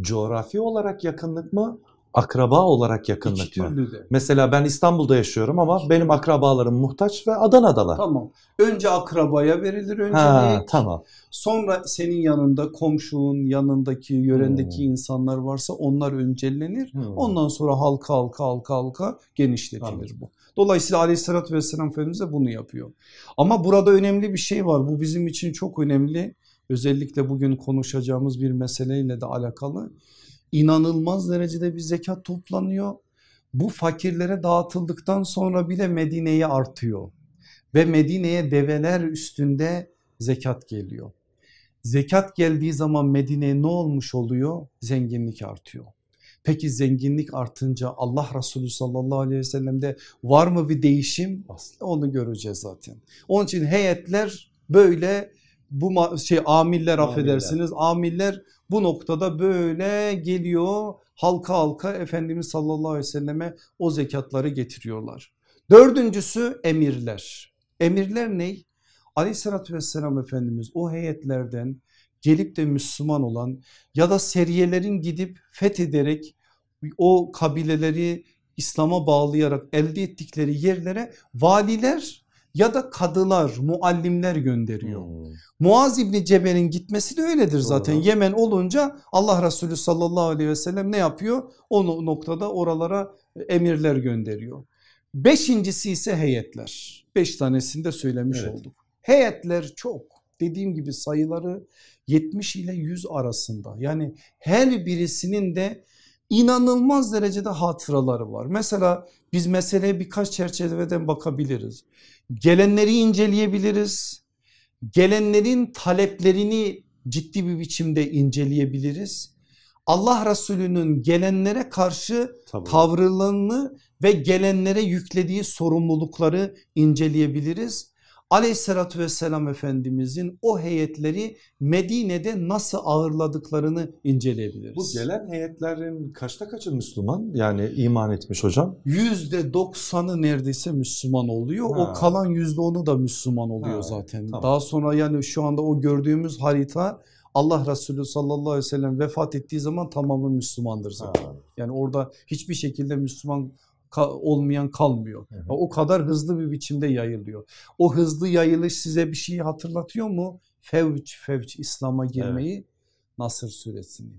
Coğrafi olarak yakınlık mı? Akraba olarak yakınlık İki mı? De. Mesela ben İstanbul'da yaşıyorum ama benim akrabalarım muhtaç ve Adana'dalar. Tamam. Önce akrabaya verilir öncelik. Ha, tamam. Sonra senin yanında komşun yanındaki yörendeki hmm. insanlar varsa onlar öncelenir. Hmm. Ondan sonra halka halka halka halka genişletilir Anladım. bu. Dolayısıyla aleyhissalatü vesselam Efendimiz de bunu yapıyor. Ama burada önemli bir şey var. Bu bizim için çok önemli. Özellikle bugün konuşacağımız bir meseleyle de alakalı. İnanılmaz derecede bir zekat toplanıyor. Bu fakirlere dağıtıldıktan sonra bile Medine'ye artıyor. Ve Medine'ye develer üstünde zekat geliyor. Zekat geldiği zaman Medine'ye ne olmuş oluyor? Zenginlik artıyor. Peki zenginlik artınca Allah Resulü sallallahu aleyhi ve sellem'de var mı bir değişim? Aslında onu göreceğiz zaten. Onun için heyetler böyle bu şey amiller affedersiniz amiller bu noktada böyle geliyor halka halka Efendimiz sallallahu aleyhi ve selleme o zekatları getiriyorlar. Dördüncüsü emirler. Emirler ne? Aleyhissalatü vesselam Efendimiz o heyetlerden gelip de Müslüman olan ya da seriyelerin gidip fethederek o kabileleri İslam'a bağlayarak elde ettikleri yerlere valiler ya da kadılar, muallimler gönderiyor. Hmm. Muaz İbni Cebel'in gitmesi de öyledir zaten. Doğru. Yemen olunca Allah Resulü sallallahu aleyhi ve sellem ne yapıyor? O noktada oralara emirler gönderiyor. Beşincisi ise heyetler. Beş tanesini de söylemiş evet. olduk. Heyetler çok. Dediğim gibi sayıları 70 ile 100 arasında. Yani her birisinin de inanılmaz derecede hatıraları var. Mesela biz meseleye birkaç çerçeveden bakabiliriz. Gelenleri inceleyebiliriz. Gelenlerin taleplerini ciddi bir biçimde inceleyebiliriz. Allah Resulü'nün gelenlere karşı Tabii. tavrlarını ve gelenlere yüklediği sorumlulukları inceleyebiliriz aleyhissalatü vesselam efendimizin o heyetleri Medine'de nasıl ağırladıklarını inceleyebiliriz. Bu gelen heyetlerin kaçta kaçı Müslüman yani iman etmiş hocam? Yüzde doksanı neredeyse Müslüman oluyor ha. o kalan yüzde onu da Müslüman oluyor ha, zaten. Tamam. Daha sonra yani şu anda o gördüğümüz harita Allah Resulü sallallahu aleyhi ve sellem vefat ettiği zaman tamamı Müslümandır zaten. Ha. Yani orada hiçbir şekilde Müslüman olmayan kalmıyor. Hı hı. O kadar hızlı bir biçimde yayılıyor. O hızlı yayılış size bir şeyi hatırlatıyor mu? Fevç fevç İslam'a girmeyi evet. Nasır suresini.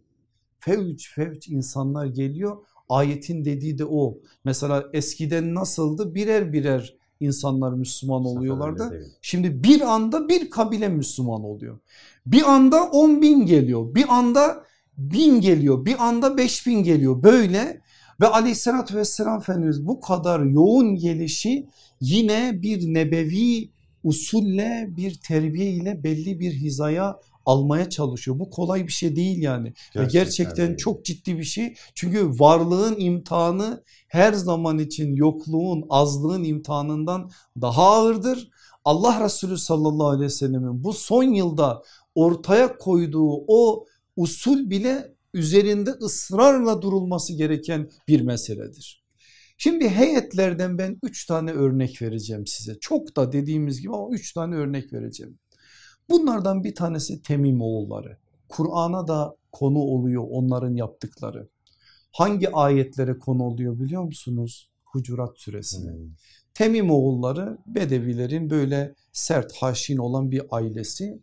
Fevç fevç insanlar geliyor. Ayetin dediği de o. Mesela eskiden nasıldı? Birer birer insanlar Müslüman oluyorlardı. Şimdi bir anda bir kabile Müslüman oluyor. Bir anda on bin geliyor. Bir anda bin geliyor. Bir anda beş bin geliyor. Böyle ve aleyhissalatü vesselam Efendimiz bu kadar yoğun gelişi yine bir nebevi usulle bir terbiye ile belli bir hizaya almaya çalışıyor. Bu kolay bir şey değil yani. Gerçekten, Ve gerçekten değil. çok ciddi bir şey. Çünkü varlığın imtihanı her zaman için yokluğun, azlığın imtihanından daha ağırdır. Allah Resulü sallallahu aleyhi ve sellemin bu son yılda ortaya koyduğu o usul bile üzerinde ısrarla durulması gereken bir meseledir. Şimdi heyetlerden ben üç tane örnek vereceğim size. Çok da dediğimiz gibi ama üç tane örnek vereceğim. Bunlardan bir tanesi Temim oğulları. Kur'an'a da konu oluyor onların yaptıkları. Hangi ayetlere konu oluyor biliyor musunuz? Hucurat suresine. Hmm. Temim oğulları Bedevilerin böyle sert haşin olan bir ailesi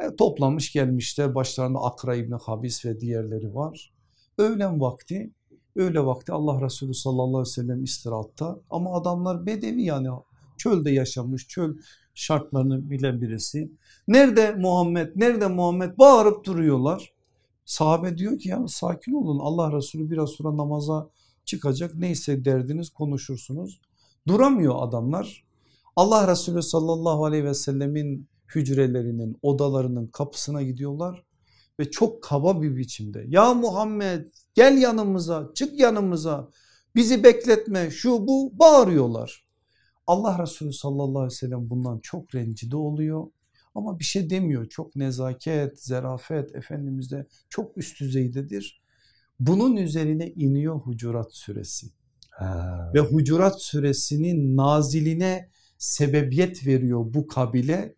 e, toplamış gelmişler başlarında Akra İbni Habis ve diğerleri var. Öğlen vakti öğle vakti Allah Resulü sallallahu aleyhi ve sellem istirahatta ama adamlar bedevi yani çölde yaşamış çöl şartlarını bilen birisi. Nerede Muhammed nerede Muhammed bağırıp duruyorlar. Sahabe diyor ki ya sakin olun Allah Resulü biraz sonra namaza çıkacak neyse derdiniz konuşursunuz. Duramıyor adamlar. Allah Resulü sallallahu aleyhi ve sellemin hücrelerinin odalarının kapısına gidiyorlar ve çok kaba bir biçimde ya Muhammed gel yanımıza çık yanımıza bizi bekletme şu bu bağırıyorlar. Allah Resulü sallallahu aleyhi ve sellem bundan çok rencide oluyor ama bir şey demiyor çok nezaket zerafet Efendimiz'de çok üst düzeydedir. Bunun üzerine iniyor Hucurat suresi ha. ve Hucurat suresinin naziline sebebiyet veriyor bu kabile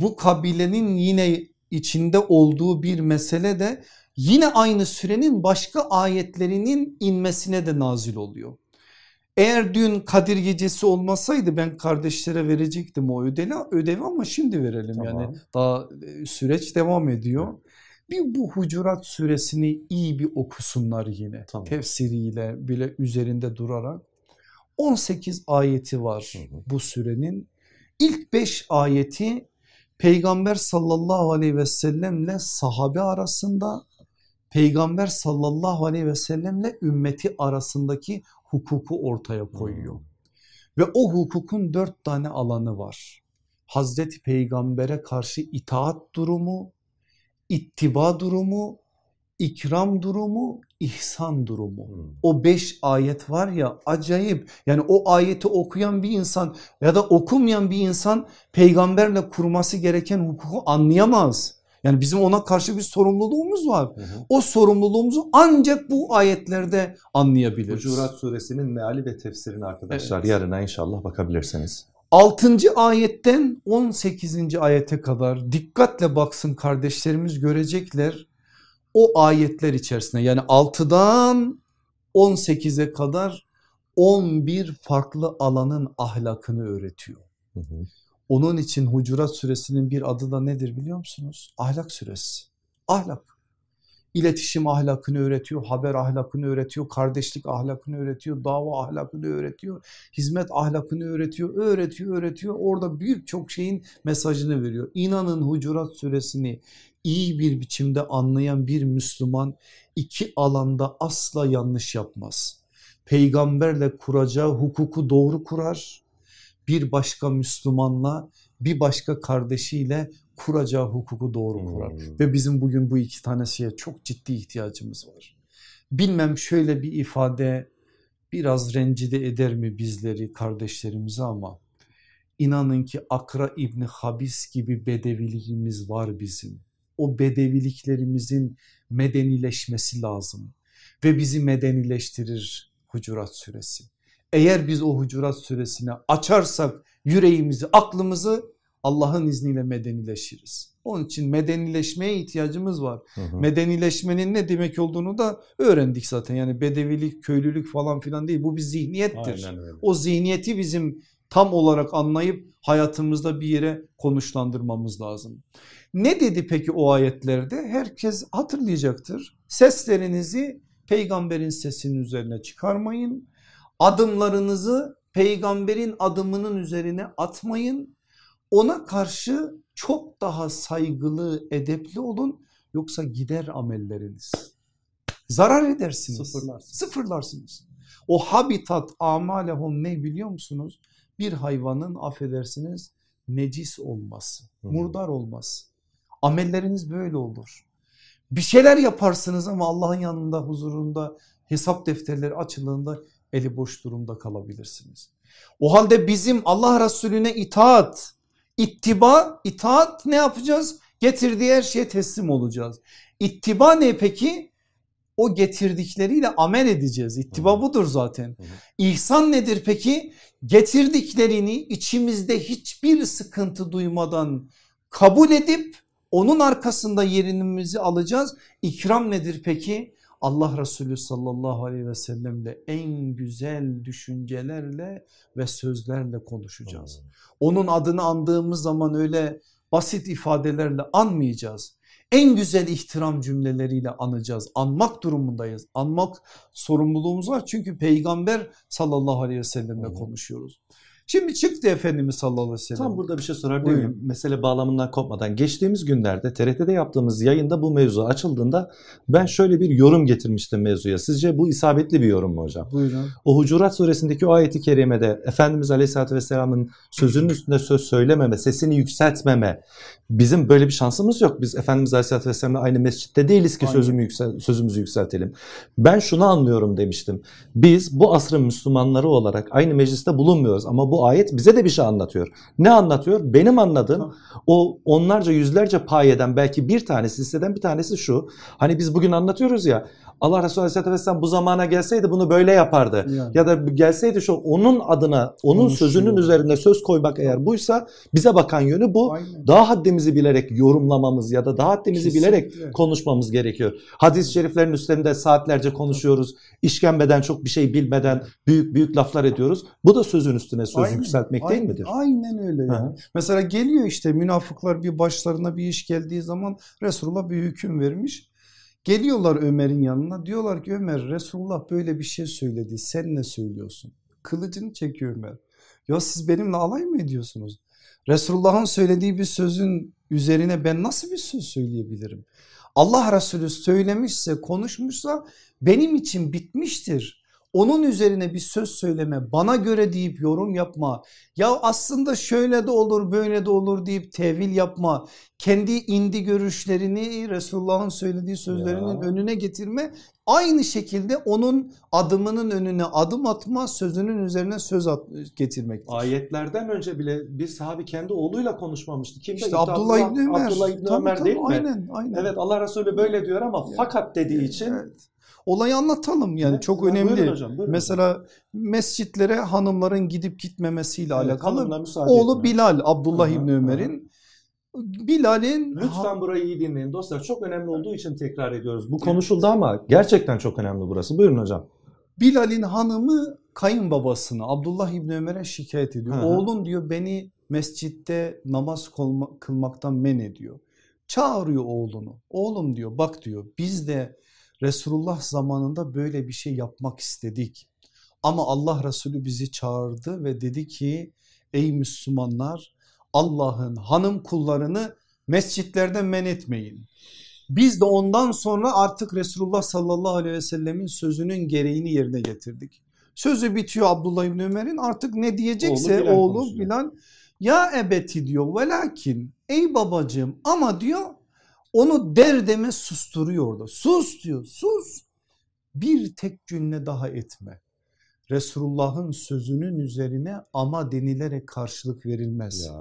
bu kabilenin yine içinde olduğu bir mesele de yine aynı sürenin başka ayetlerinin inmesine de nazil oluyor. Eğer dün Kadir gecesi olmasaydı ben kardeşlere verecektim o ödevi, ödevi ama şimdi verelim tamam. yani daha e, süreç devam ediyor. Bir bu Hucurat suresini iyi bir okusunlar yine tamam. tefsiriyle bile üzerinde durarak. 18 ayeti var hı hı. bu sürenin. İlk 5 ayeti Peygamber sallallahu aleyhi ve sellemle sahabe arasında Peygamber sallallahu aleyhi ve sellemle ümmeti arasındaki hukuku ortaya koyuyor. Hmm. Ve o hukukun dört tane alanı var. Hazreti Peygamber'e karşı itaat durumu, ittiba durumu, ikram durumu, ihsan durumu. Hmm. O beş ayet var ya acayip yani o ayeti okuyan bir insan ya da okumayan bir insan peygamberle kurması gereken hukuku anlayamaz. Yani bizim ona karşı bir sorumluluğumuz var. Hı hı. O sorumluluğumuzu ancak bu ayetlerde anlayabiliriz. Hucurat suresinin meali ve tefsirini arkadaşlar evet. yarına inşallah bakabilirsiniz. 6. ayetten 18. ayete kadar dikkatle baksın kardeşlerimiz görecekler o ayetler içerisinde yani 6'dan 18'e kadar 11 farklı alanın ahlakını öğretiyor. Hı hı. Onun için Hucurat suresinin bir adı da nedir biliyor musunuz? Ahlak suresi. Ahlak. İletişim ahlakını öğretiyor, haber ahlakını öğretiyor, kardeşlik ahlakını öğretiyor, dava ahlakını öğretiyor, hizmet ahlakını öğretiyor, öğretiyor, öğretiyor. Orada birçok şeyin mesajını veriyor. İnanın Hucurat suresini iyi bir biçimde anlayan bir Müslüman iki alanda asla yanlış yapmaz. Peygamberle kuracağı hukuku doğru kurar. Bir başka Müslümanla bir başka kardeşiyle kuracağı hukuku doğru kurar. Hmm. Ve bizim bugün bu iki tanesiye çok ciddi ihtiyacımız var. Bilmem şöyle bir ifade biraz rencide eder mi bizleri kardeşlerimizi ama inanın ki Akra İbni Habis gibi bedeviliğimiz var bizim. O bedeviliklerimizin medenileşmesi lazım ve bizi medenileştirir Hucurat suresi. Eğer biz o Hucurat suresini açarsak yüreğimizi aklımızı Allah'ın izniyle medenileşiriz. Onun için medenileşmeye ihtiyacımız var. Hı hı. Medenileşmenin ne demek olduğunu da öğrendik zaten. Yani bedevilik, köylülük falan filan değil. Bu bir zihniyettir. O zihniyeti bizim tam olarak anlayıp hayatımızda bir yere konuşlandırmamız lazım. Ne dedi peki o ayetlerde? Herkes hatırlayacaktır. Seslerinizi peygamberin sesinin üzerine çıkarmayın. Adımlarınızı peygamberin adımının üzerine atmayın. Ona karşı çok daha saygılı, edepli olun yoksa gider amelleriniz. Zarar edersiniz. Sıfırlarsınız. Sıfırlarsınız. O habitat amalehum ne biliyor musunuz? Bir hayvanın affedersiniz necis olması, murdar olması. Amelleriniz böyle olur. Bir şeyler yaparsınız ama Allah'ın yanında huzurunda hesap defterleri açıldığında eli boş durumda kalabilirsiniz. O halde bizim Allah Resulüne itaat, ittiba, itaat ne yapacağız? Getirdiği her şeye teslim olacağız. İttiba ne peki? O getirdikleriyle amel edeceğiz. İttiba budur zaten. İhsan nedir peki? Getirdiklerini içimizde hiçbir sıkıntı duymadan kabul edip onun arkasında yerimizi alacağız. İkram nedir peki? Allah Resulü sallallahu aleyhi ve sellemle en güzel düşüncelerle ve sözlerle konuşacağız. Onun adını andığımız zaman öyle basit ifadelerle anmayacağız. En güzel ihtiram cümleleriyle anacağız. Anmak durumundayız. Anmak sorumluluğumuz var. Çünkü peygamber sallallahu aleyhi ve sellemle konuşuyoruz. Şimdi çıktı Efendimiz sallallahu aleyhi ve sellem. Tam burada bir şey sorabilir miyim? Mesele bağlamından kopmadan. Geçtiğimiz günlerde TRT'de yaptığımız yayında bu mevzu açıldığında ben şöyle bir yorum getirmiştim mevzuya. Sizce bu isabetli bir yorum mu hocam? Buyurun. O Hucurat suresindeki o ayeti kerimede Efendimiz Aleyhisselatü Vesselam'ın sözünün üstünde söz söylememe, sesini yükseltmeme bizim böyle bir şansımız yok. Biz Efendimiz Aleyhisselatü Vesselam'la aynı mescitte değiliz ki sözümü yüksel, sözümüzü yükseltelim. Ben şunu anlıyorum demiştim. Biz bu asrın Müslümanları olarak aynı mecliste bulunmuyoruz ama bu ayet bize de bir şey anlatıyor. Ne anlatıyor? Benim anladığım o onlarca yüzlerce payeden belki bir tanesi hisseden bir tanesi şu. Hani biz bugün anlatıyoruz ya Allah Resulü Aleyhisselatü Vesselam bu zamana gelseydi bunu böyle yapardı. Yani. Ya da gelseydi şu onun adına onun Konuşuyor. sözünün üzerine söz koymak eğer buysa bize bakan yönü bu. Aynen. Daha haddimizi bilerek yorumlamamız ya da daha haddimizi bilerek Kesinlikle. konuşmamız gerekiyor. Hadis-i şeriflerin üstlerinde saatlerce konuşuyoruz. İşkembeden çok bir şey bilmeden büyük büyük laflar ediyoruz. Bu da sözün üstüne söz Aynen, yükseltmek aynen, değil midir? Aynen öyle. Yani. hı. Mesela geliyor işte münafıklar bir başlarına bir iş geldiği zaman Resulullah bir hüküm vermiş. Geliyorlar Ömer'in yanına diyorlar ki Ömer Resulullah böyle bir şey söyledi sen ne söylüyorsun? Kılıcını çekiyor Ömer. Ya siz benimle alay mı ediyorsunuz? Resulullah'ın söylediği bir sözün üzerine ben nasıl bir söz söyleyebilirim? Allah Resulü söylemişse konuşmuşsa benim için bitmiştir. Onun üzerine bir söz söyleme bana göre deyip yorum yapma ya aslında şöyle de olur böyle de olur deyip tevil yapma kendi indi görüşlerini Resulullah'ın söylediği sözlerinin Ya. önüne getirme aynı şekilde onun adımının önüne adım atma sözünün üzerine söz at, getirmektir. Ayetlerden önce bile bir sahabi kendi oğluyla konuşmamıştı. Kimde? İşte Abdullah İbni Ömer. Abdullah İbni Tabii, Ömer tabii, değil mi? Aynen aynen. Evet Allah Resulü böyle diyor ama Evet. fakat dediği için Evet. Olayı anlatalım yani Evet, çok buyurun önemli. hocam, buyurun Mesela mescitlere hanımların gidip gitmemesiyle Evet, alakalı oğlu etme. Bilal Abdullah İbni. Ömer'in Bilal'in Lütfen burayı iyi dinleyin dostlar. Çok önemli olduğu için tekrar ediyoruz. Bu konuşuldu ama gerçekten çok önemli burası. Buyurun hocam. Bilal'in hanımı kayınbabasını Abdullah İbni Ömer'e şikayet ediyor. Hı hı. Oğlum diyor beni mescitte namaz kılma- kılmaktan men ediyor. Çağırıyor oğlunu. Oğlum diyor bak diyor biz de Resulullah zamanında böyle bir şey yapmak istedik. Ama Allah Resulü bizi çağırdı ve dedi ki ey Müslümanlar Allah'ın hanım kullarını mescitlerden men etmeyin. Biz de ondan sonra artık Resulullah sallallahu aleyhi ve sellemin sözünün gereğini yerine getirdik. Sözü bitiyor Abdullah İbni Ömer'in artık ne diyecekse Oğlu Bilal oğlu. Bilal Ya ebeti diyor velakin ey babacığım ama diyor onu derdeme susturuyor orada. Sus diyor sus bir tek cümle daha etme. Resulullah'ın sözünün üzerine ama denilerek karşılık verilmez. Ya.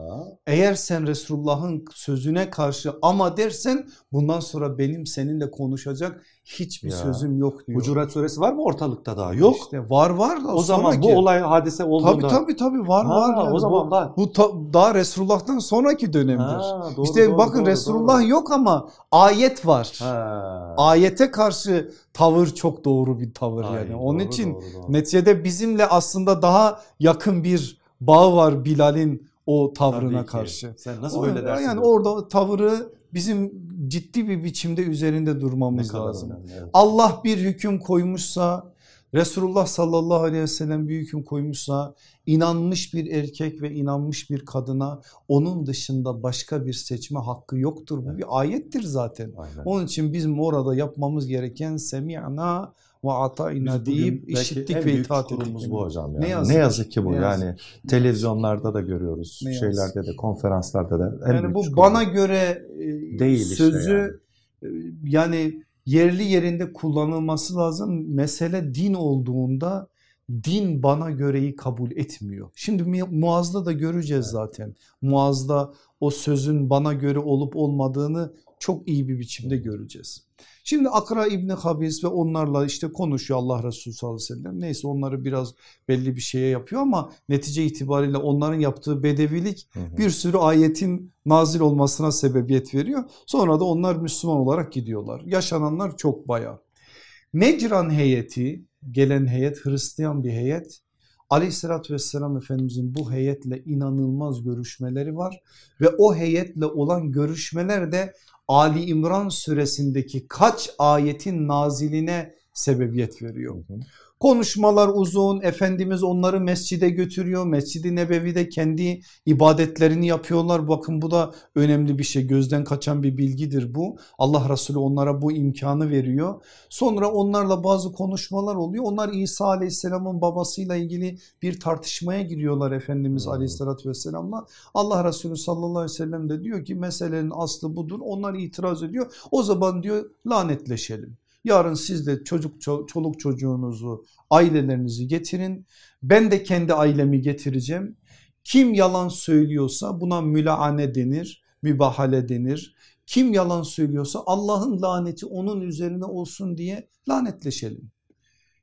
Eğer sen Resulullah'ın sözüne karşı ama dersen bundan sonra benim seninle konuşacak hiçbir ya. sözüm yok diyor. Hucurat suresi var mı ortalıkta daha? Yok. İşte var var da. O zaman bu olay hadise olduğunda. Tabii tabii tabii var ha, var. Yani. O zaman bu, var. Bu ta, daha Resulullah'tan sonraki dönemdir. Ha, doğru, işte doğru, bakın doğru, Resulullah doğru. yok ama ayet var. Ha. Ayete karşı tavır çok doğru bir tavır Ay, yani. Onun doğru, için doğru, doğru. neticede bizimle aslında daha yakın bir bağ var Bilal'in o tavrına karşı. Sen nasıl öyle dersin? Yani orada tavırı bizim ciddi bir biçimde üzerinde durmamız lazım. Önemli, evet. Allah bir hüküm koymuşsa Resulullah sallallahu aleyhi ve sellem bir hüküm koymuşsa inanmış bir erkek ve inanmış bir kadına onun dışında başka bir seçme hakkı yoktur. Bu bir ayettir zaten. Aynen. Onun için bizim orada yapmamız gereken semi'na ve atayna deyip işittik ve itaat ettik. bu hocam. Yani. Ne, yazık, ne yazık ki bu ne yazık. yani televizyonlarda da görüyoruz ne şeylerde yazık. de konferanslarda da. En yani bu bana göre e, değil sözü işte yani. E, yani yerli yerinde kullanılması lazım. Mesele din olduğunda din bana göreyi kabul etmiyor. Şimdi Muaz'da da göreceğiz zaten. Muaz'da o sözün bana göre olup olmadığını çok iyi bir biçimde göreceğiz. Şimdi Akra İbni Habis ve onlarla işte konuşuyor Allah Resulü sallallahu aleyhi ve sellem. Neyse onları biraz belli bir şeye yapıyor ama netice itibariyle onların yaptığı bedevilik hı hı. bir sürü ayetin nazil olmasına sebebiyet veriyor. Sonra da onlar Müslüman olarak gidiyorlar. Yaşananlar çok baya. Necran heyeti gelen heyet Hristiyan bir heyet. Aleyhissalatü vesselam Efendimizin bu heyetle inanılmaz görüşmeleri var ve o heyetle olan görüşmeler de Ali İmran suresindeki kaç ayetin naziline sebebiyet veriyor. Hı hı. Konuşmalar uzun Efendimiz onları mescide götürüyor. Mescid-i Nebevi'de kendi ibadetlerini yapıyorlar. Bakın bu da önemli bir şey gözden kaçan bir bilgidir bu. Allah Resulü onlara bu imkanı veriyor. Sonra onlarla bazı konuşmalar oluyor. Onlar İsa aleyhisselamın babasıyla ilgili bir tartışmaya giriyorlar Efendimiz hmm. aleyhissalatü vesselamla. Allah Resulü sallallahu aleyhi ve sellem de diyor ki meselenin aslı budur. Onlar itiraz ediyor. O zaman diyor lanetleşelim. Yarın siz de çocuk çoluk çocuğunuzu ailelerinizi getirin. Ben de kendi ailemi getireceğim. Kim yalan söylüyorsa buna mülaane denir, mübahale denir. Kim yalan söylüyorsa Allah'ın laneti onun üzerine olsun diye lanetleşelim.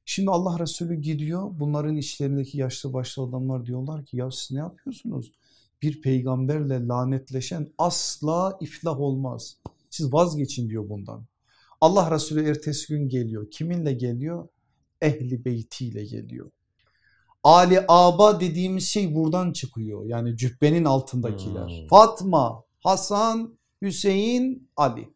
Şimdi Allah Resulü gidiyor bunların içlerindeki yaşlı başlı adamlar diyorlar ki ya siz ne yapıyorsunuz? Bir peygamberle lanetleşen asla iflah olmaz. Siz vazgeçin diyor bundan. Allah Resulü ertesi gün geliyor. Kiminle geliyor? Ehli beytiyle geliyor. Ali Aba dediğimiz şey buradan çıkıyor. Yani cübbenin altındakiler. Hmm. Fatma, Hasan, Hüseyin, Ali.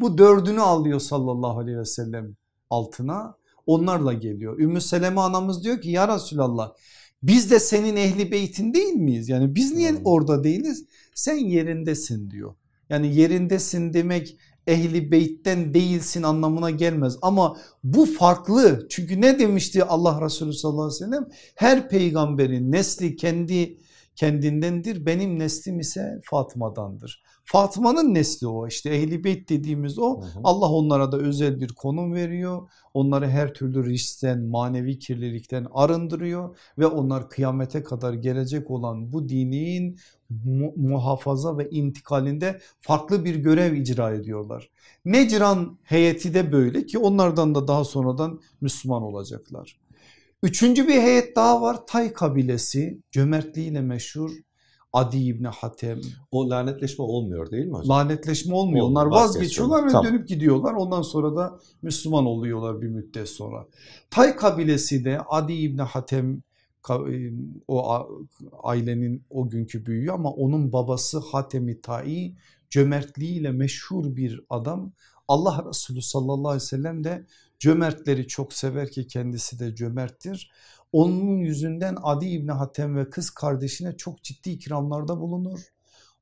Bu dördünü alıyor sallallahu aleyhi ve sellem altına. Onlarla geliyor. Ümmü Seleme anamız diyor ki ya Resulallah biz de senin ehli beytin değil miyiz? Yani biz niye hmm. orada değiliz? Sen yerindesin diyor. Yani yerindesin demek ehli beytten değilsin anlamına gelmez. Ama bu farklı. Çünkü ne demişti Allah Resulü sallallahu aleyhi ve sellem? Her peygamberin nesli kendi kendindendir. Benim neslim ise Fatma'dandır. Fatma'nın nesli o işte ehli beyt dediğimiz o hı hı. Allah onlara da özel bir konum veriyor onları her türlü riskten manevi kirlilikten arındırıyor ve onlar kıyamete kadar gelecek olan bu dinin muhafaza ve intikalinde farklı bir görev icra ediyorlar. Necran heyeti de böyle ki onlardan da daha sonradan Müslüman olacaklar. Üçüncü bir heyet daha var Tay kabilesi cömertliğiyle meşhur Adi İbni Hatem. O lanetleşme olmuyor değil mi hocam? Lanetleşme olmuyor. Onlar vazgeçiyorlar ve tamam. dönüp gidiyorlar. Ondan sonra da Müslüman oluyorlar bir müddet sonra. Tay kabilesi de Adi İbni Hatem e, o ailenin o günkü büyüğü ama onun babası Hatem-i Tai cömertliğiyle meşhur bir adam. Allah Resulü sallallahu aleyhi ve sellem de cömertleri çok sever ki kendisi de cömerttir. Onun yüzünden Adi İbni Hatem ve kız kardeşine çok ciddi ikramlarda bulunur.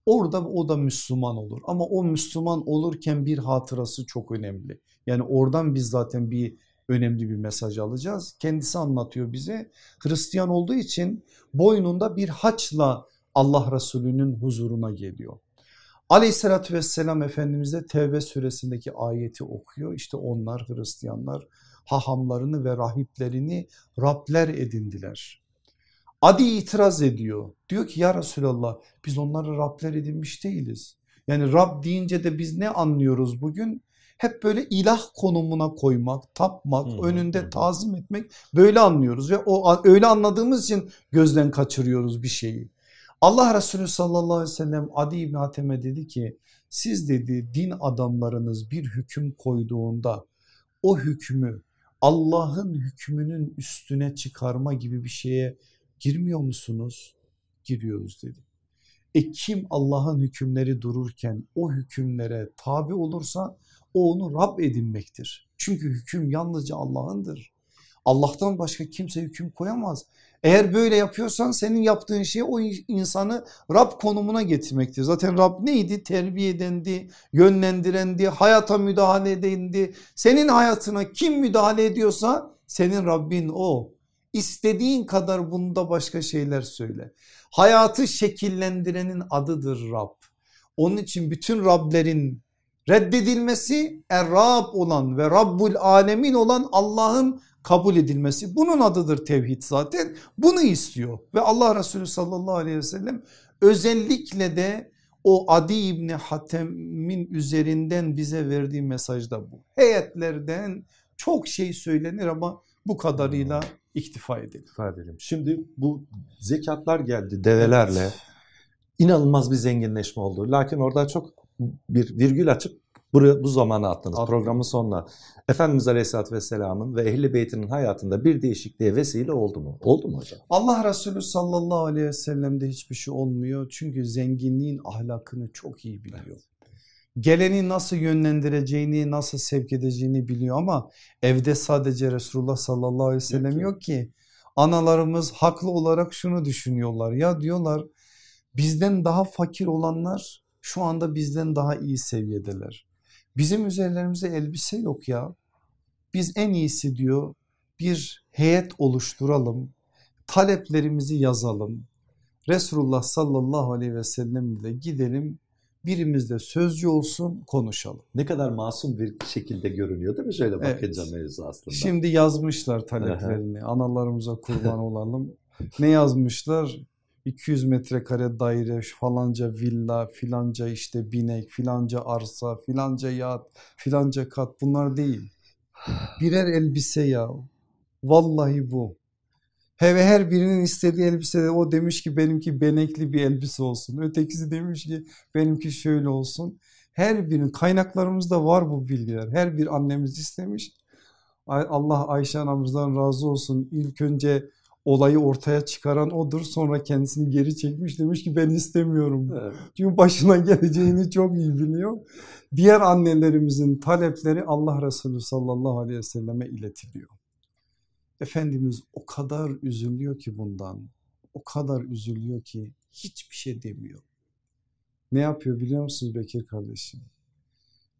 Orada o da Müslüman olur ama o Müslüman olurken bir hatırası çok önemli. Yani oradan biz zaten bir önemli bir mesaj alacağız. Kendisi anlatıyor bize Hristiyan olduğu için boynunda bir haçla Allah Resulü'nün huzuruna geliyor. Aleyhissalatü vesselam Efendimiz de Tevbe suresindeki ayeti okuyor. İşte onlar Hristiyanlar hahamlarını ve rahiplerini Rabler edindiler. Adi itiraz ediyor. Diyor ki ya Resulallah biz onları Rabler edinmiş değiliz. Yani Rab deyince de biz ne anlıyoruz bugün? Hep böyle ilah konumuna koymak, tapmak, hmm. önünde tazim etmek böyle anlıyoruz ve o öyle anladığımız için gözden kaçırıyoruz bir şeyi. Allah Resulü sallallahu aleyhi ve sellem Adi İbni Hatem'e dedi ki siz dedi din adamlarınız bir hüküm koyduğunda o hükmü Allah'ın hükmünün üstüne çıkarma gibi bir şeye girmiyor musunuz? Giriyoruz dedi. E kim Allah'ın hükümleri dururken o hükümlere tabi olursa o onu Rab edinmektir. Çünkü hüküm yalnızca Allah'ındır. Allah'tan başka kimse hüküm koyamaz. Eğer böyle yapıyorsan senin yaptığın şey o insanı Rab konumuna getirmektir. Zaten Rab neydi? Terbiye edendi, yönlendirendi, hayata müdahale edendi. Senin hayatına kim müdahale ediyorsa senin Rabbin o. İstediğin kadar bunda başka şeyler söyle. Hayatı şekillendirenin adıdır Rab. Onun için bütün Rablerin reddedilmesi Er-Rab olan ve Rabbul Alemin olan Allah'ın kabul edilmesi bunun adıdır tevhid zaten bunu istiyor ve Allah Resulü sallallahu aleyhi ve sellem özellikle de o Adi İbni Hatem'in üzerinden bize verdiği mesaj da bu. Heyetlerden çok şey söylenir ama bu kadarıyla iktifa edelim. İktifa edelim. Şimdi bu zekatlar geldi develerle inanılmaz bir zenginleşme oldu. Lakin orada çok bir virgül açıp Buraya, bu zamanı attınız Atladım. programın sonuna. Efendimiz Aleyhisselatü Vesselam'ın ve Ehli Beyt'in hayatında bir değişikliğe vesile oldu mu? Oldu mu hocam? Allah Resulü sallallahu aleyhi ve sellem'de hiçbir şey olmuyor. Çünkü zenginliğin ahlakını çok iyi biliyor. Evet. Geleni nasıl yönlendireceğini, nasıl sevk edeceğini biliyor ama evde sadece Resulullah sallallahu aleyhi ve sellem yok ki. Analarımız haklı olarak şunu düşünüyorlar. Ya diyorlar bizden daha fakir olanlar şu anda bizden daha iyi seviyedeler. Bizim üzerlerimizde elbise yok ya. Biz en iyisi diyor bir heyet oluşturalım. Taleplerimizi yazalım. Resulullah sallallahu aleyhi ve sellem ile gidelim birimiz de sözcü olsun konuşalım. Ne kadar masum bir şekilde görünüyor değil mi şöyle bakınca evet. mevzu aslında. Şimdi yazmışlar taleplerini analarımıza kurban olalım. ne yazmışlar? 200 metrekare daire falanca villa filanca işte binek filanca arsa filanca yat filanca kat bunlar değil. Birer elbise ya vallahi bu. He ve her birinin istediği elbise o demiş ki benimki benekli bir elbise olsun. Ötekisi demiş ki benimki şöyle olsun. Her birinin kaynaklarımızda var bu bilgiler. Her bir annemiz istemiş. Allah Ayşe anamızdan razı olsun. İlk önce olayı ortaya çıkaran odur. Sonra kendisini geri çekmiş demiş ki ben istemiyorum. Evet. Çünkü başına geleceğini çok iyi biliyor. Diğer annelerimizin talepleri Allah Resulü sallallahu aleyhi ve selleme iletiliyor. Efendimiz o kadar üzülüyor ki bundan. O kadar üzülüyor ki hiçbir şey demiyor. Ne yapıyor biliyor musunuz Bekir kardeşim?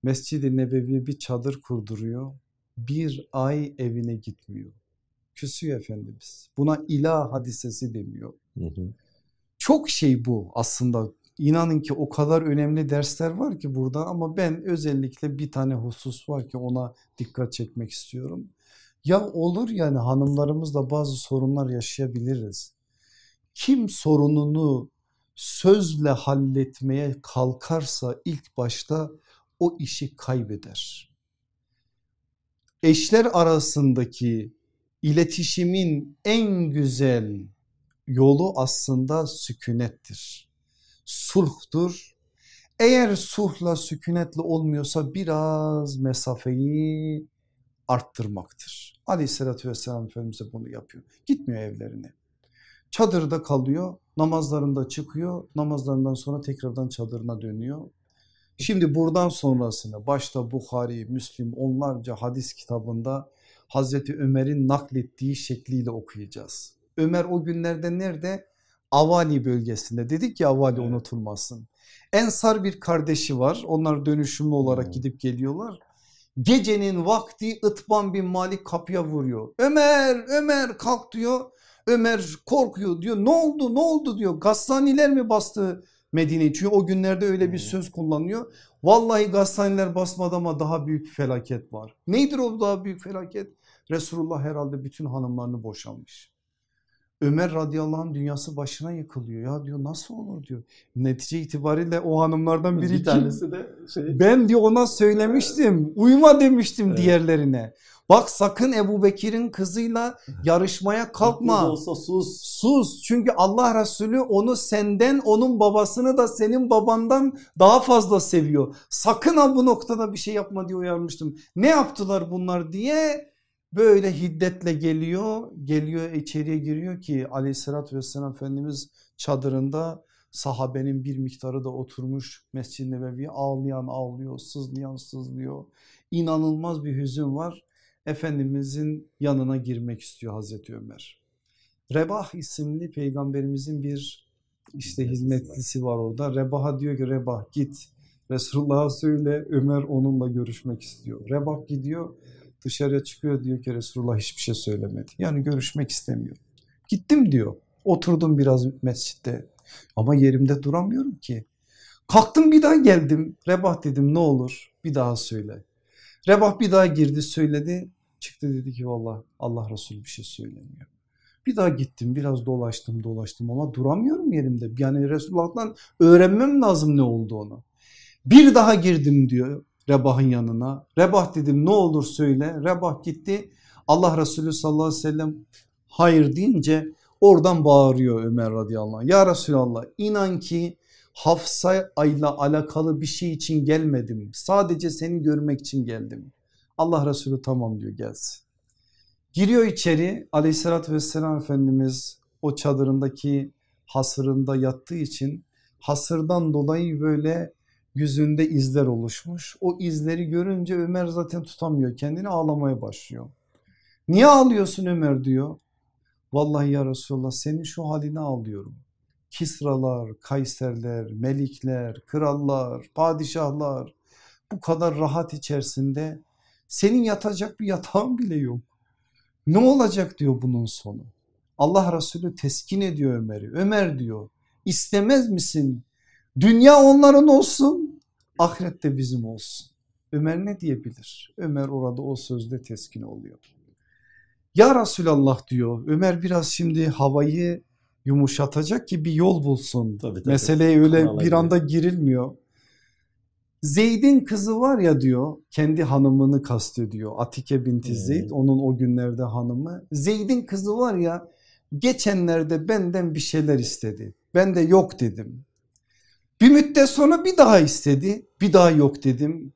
Mescid-i Nebevi'ye bir çadır kurduruyor. Bir ay evine gitmiyor küsüyor Efendimiz. Buna ilah hadisesi demiyor. Hı hı. Çok şey bu aslında İnanın ki o kadar önemli dersler var ki burada ama ben özellikle bir tane husus var ki ona dikkat çekmek istiyorum. Ya olur yani hanımlarımızla bazı sorunlar yaşayabiliriz. Kim sorununu sözle halletmeye kalkarsa ilk başta o işi kaybeder. Eşler arasındaki İletişimin en güzel yolu aslında sükunettir. Sulhtur. Eğer sulhla sükunetle olmuyorsa biraz mesafeyi arttırmaktır. Aleyhissalatü vesselam Efendimiz bunu yapıyor. Gitmiyor evlerine. Çadırda kalıyor, namazlarında çıkıyor, namazlarından sonra tekrardan çadırına dönüyor. Şimdi buradan sonrasını başta Bukhari, Müslim onlarca hadis kitabında Hazreti Ömer'in naklettiği şekliyle okuyacağız. Ömer o günlerde nerede? Avali bölgesinde dedik ya Avali evet. unutulmasın. Ensar bir kardeşi var onlar dönüşümlü olarak hmm. gidip geliyorlar. Gecenin vakti Itban bin Malik kapıya vuruyor. Ömer Ömer kalk diyor. Ömer korkuyor diyor ne oldu ne oldu diyor Gassaniler mi bastı Medine'yi çünkü o günlerde öyle bir söz kullanıyor. Vallahi Gassaniler basmadı ama daha büyük felaket var. Neydir o daha büyük felaket? Resulullah herhalde bütün hanımlarını boşanmış. Ömer radıyallahu anh dünyası başına yıkılıyor ya diyor nasıl olur diyor. Netice itibariyle o hanımlardan biri bir tanesi de şey... ben diyor ona söylemiştim uyuma demiştim evet. diğerlerine. Bak sakın Ebu Bekir'in kızıyla yarışmaya kalkma. olsa sus. Sus çünkü Allah Resulü onu senden onun babasını da senin babandan daha fazla seviyor. Sakın ha bu noktada bir şey yapma diye uyarmıştım. Ne yaptılar bunlar diye böyle hiddetle geliyor geliyor içeriye giriyor ki aleyhissalatü vesselam Efendimiz çadırında sahabenin bir miktarı da oturmuş Mescid-i Nebevi'ye ağlayan ağlıyor sızlayan sızlıyor. İnanılmaz bir hüzün var. Efendimizin yanına girmek istiyor Hazreti Ömer. Rebah isimli peygamberimizin bir işte hizmetlisi var orada. Rebah'a diyor ki Rebah git. Resulullah'a söyle Ömer onunla görüşmek istiyor. Rebah gidiyor Dışarıya çıkıyor diyor ki Resulullah hiçbir şey söylemedi. Yani görüşmek istemiyor. Gittim diyor. Oturdum biraz mescitte ama yerimde duramıyorum ki. Kalktım bir daha geldim. Rebah dedim ne olur bir daha söyle. Rebah bir daha girdi söyledi. Çıktı dedi ki valla Allah Resulü bir şey söylemiyor. Bir daha gittim biraz dolaştım dolaştım ama duramıyorum yerimde. Yani Resulullah'tan öğrenmem lazım ne olduğunu. Bir daha girdim diyor Rebah'ın yanına. Rebah dedim ne olur söyle. Rebah gitti. Allah Resulü sallallahu aleyhi ve sellem hayır deyince oradan bağırıyor Ömer radıyallahu anh. Ya Resulallah inan ki Hafsa ile alakalı bir şey için gelmedim. Sadece seni görmek için geldim. Allah Resulü tamam diyor gelsin. Giriyor içeri aleyhissalatü vesselam Efendimiz o çadırındaki hasırında yattığı için hasırdan dolayı böyle yüzünde izler oluşmuş. O izleri görünce Ömer zaten tutamıyor kendini ağlamaya başlıyor. Niye ağlıyorsun Ömer diyor. Vallahi ya Resulallah senin şu haline ağlıyorum. Kisralar, Kayserler, Melikler, krallar, padişahlar bu kadar rahat içerisinde senin yatacak bir yatağın bile yok. Ne olacak diyor bunun sonu. Allah Resulü teskin ediyor Ömer'i. Ömer diyor istemez misin Dünya onların olsun, ahirette bizim olsun. Ömer ne diyebilir? Ömer orada o sözde teskin oluyor. Ya Resulallah diyor Ömer biraz şimdi havayı yumuşatacak ki bir yol bulsun. Tabii, tabii. Meseleye öyle Kanala bir anda girilmiyor. Zeyd'in kızı var ya diyor kendi hanımını kastediyor Atike binti hmm. Zeyd onun o günlerde hanımı. Zeyd'in kızı var ya geçenlerde benden bir şeyler istedi. Ben de yok dedim. Bir müddet sonra bir daha istedi. Bir daha yok dedim.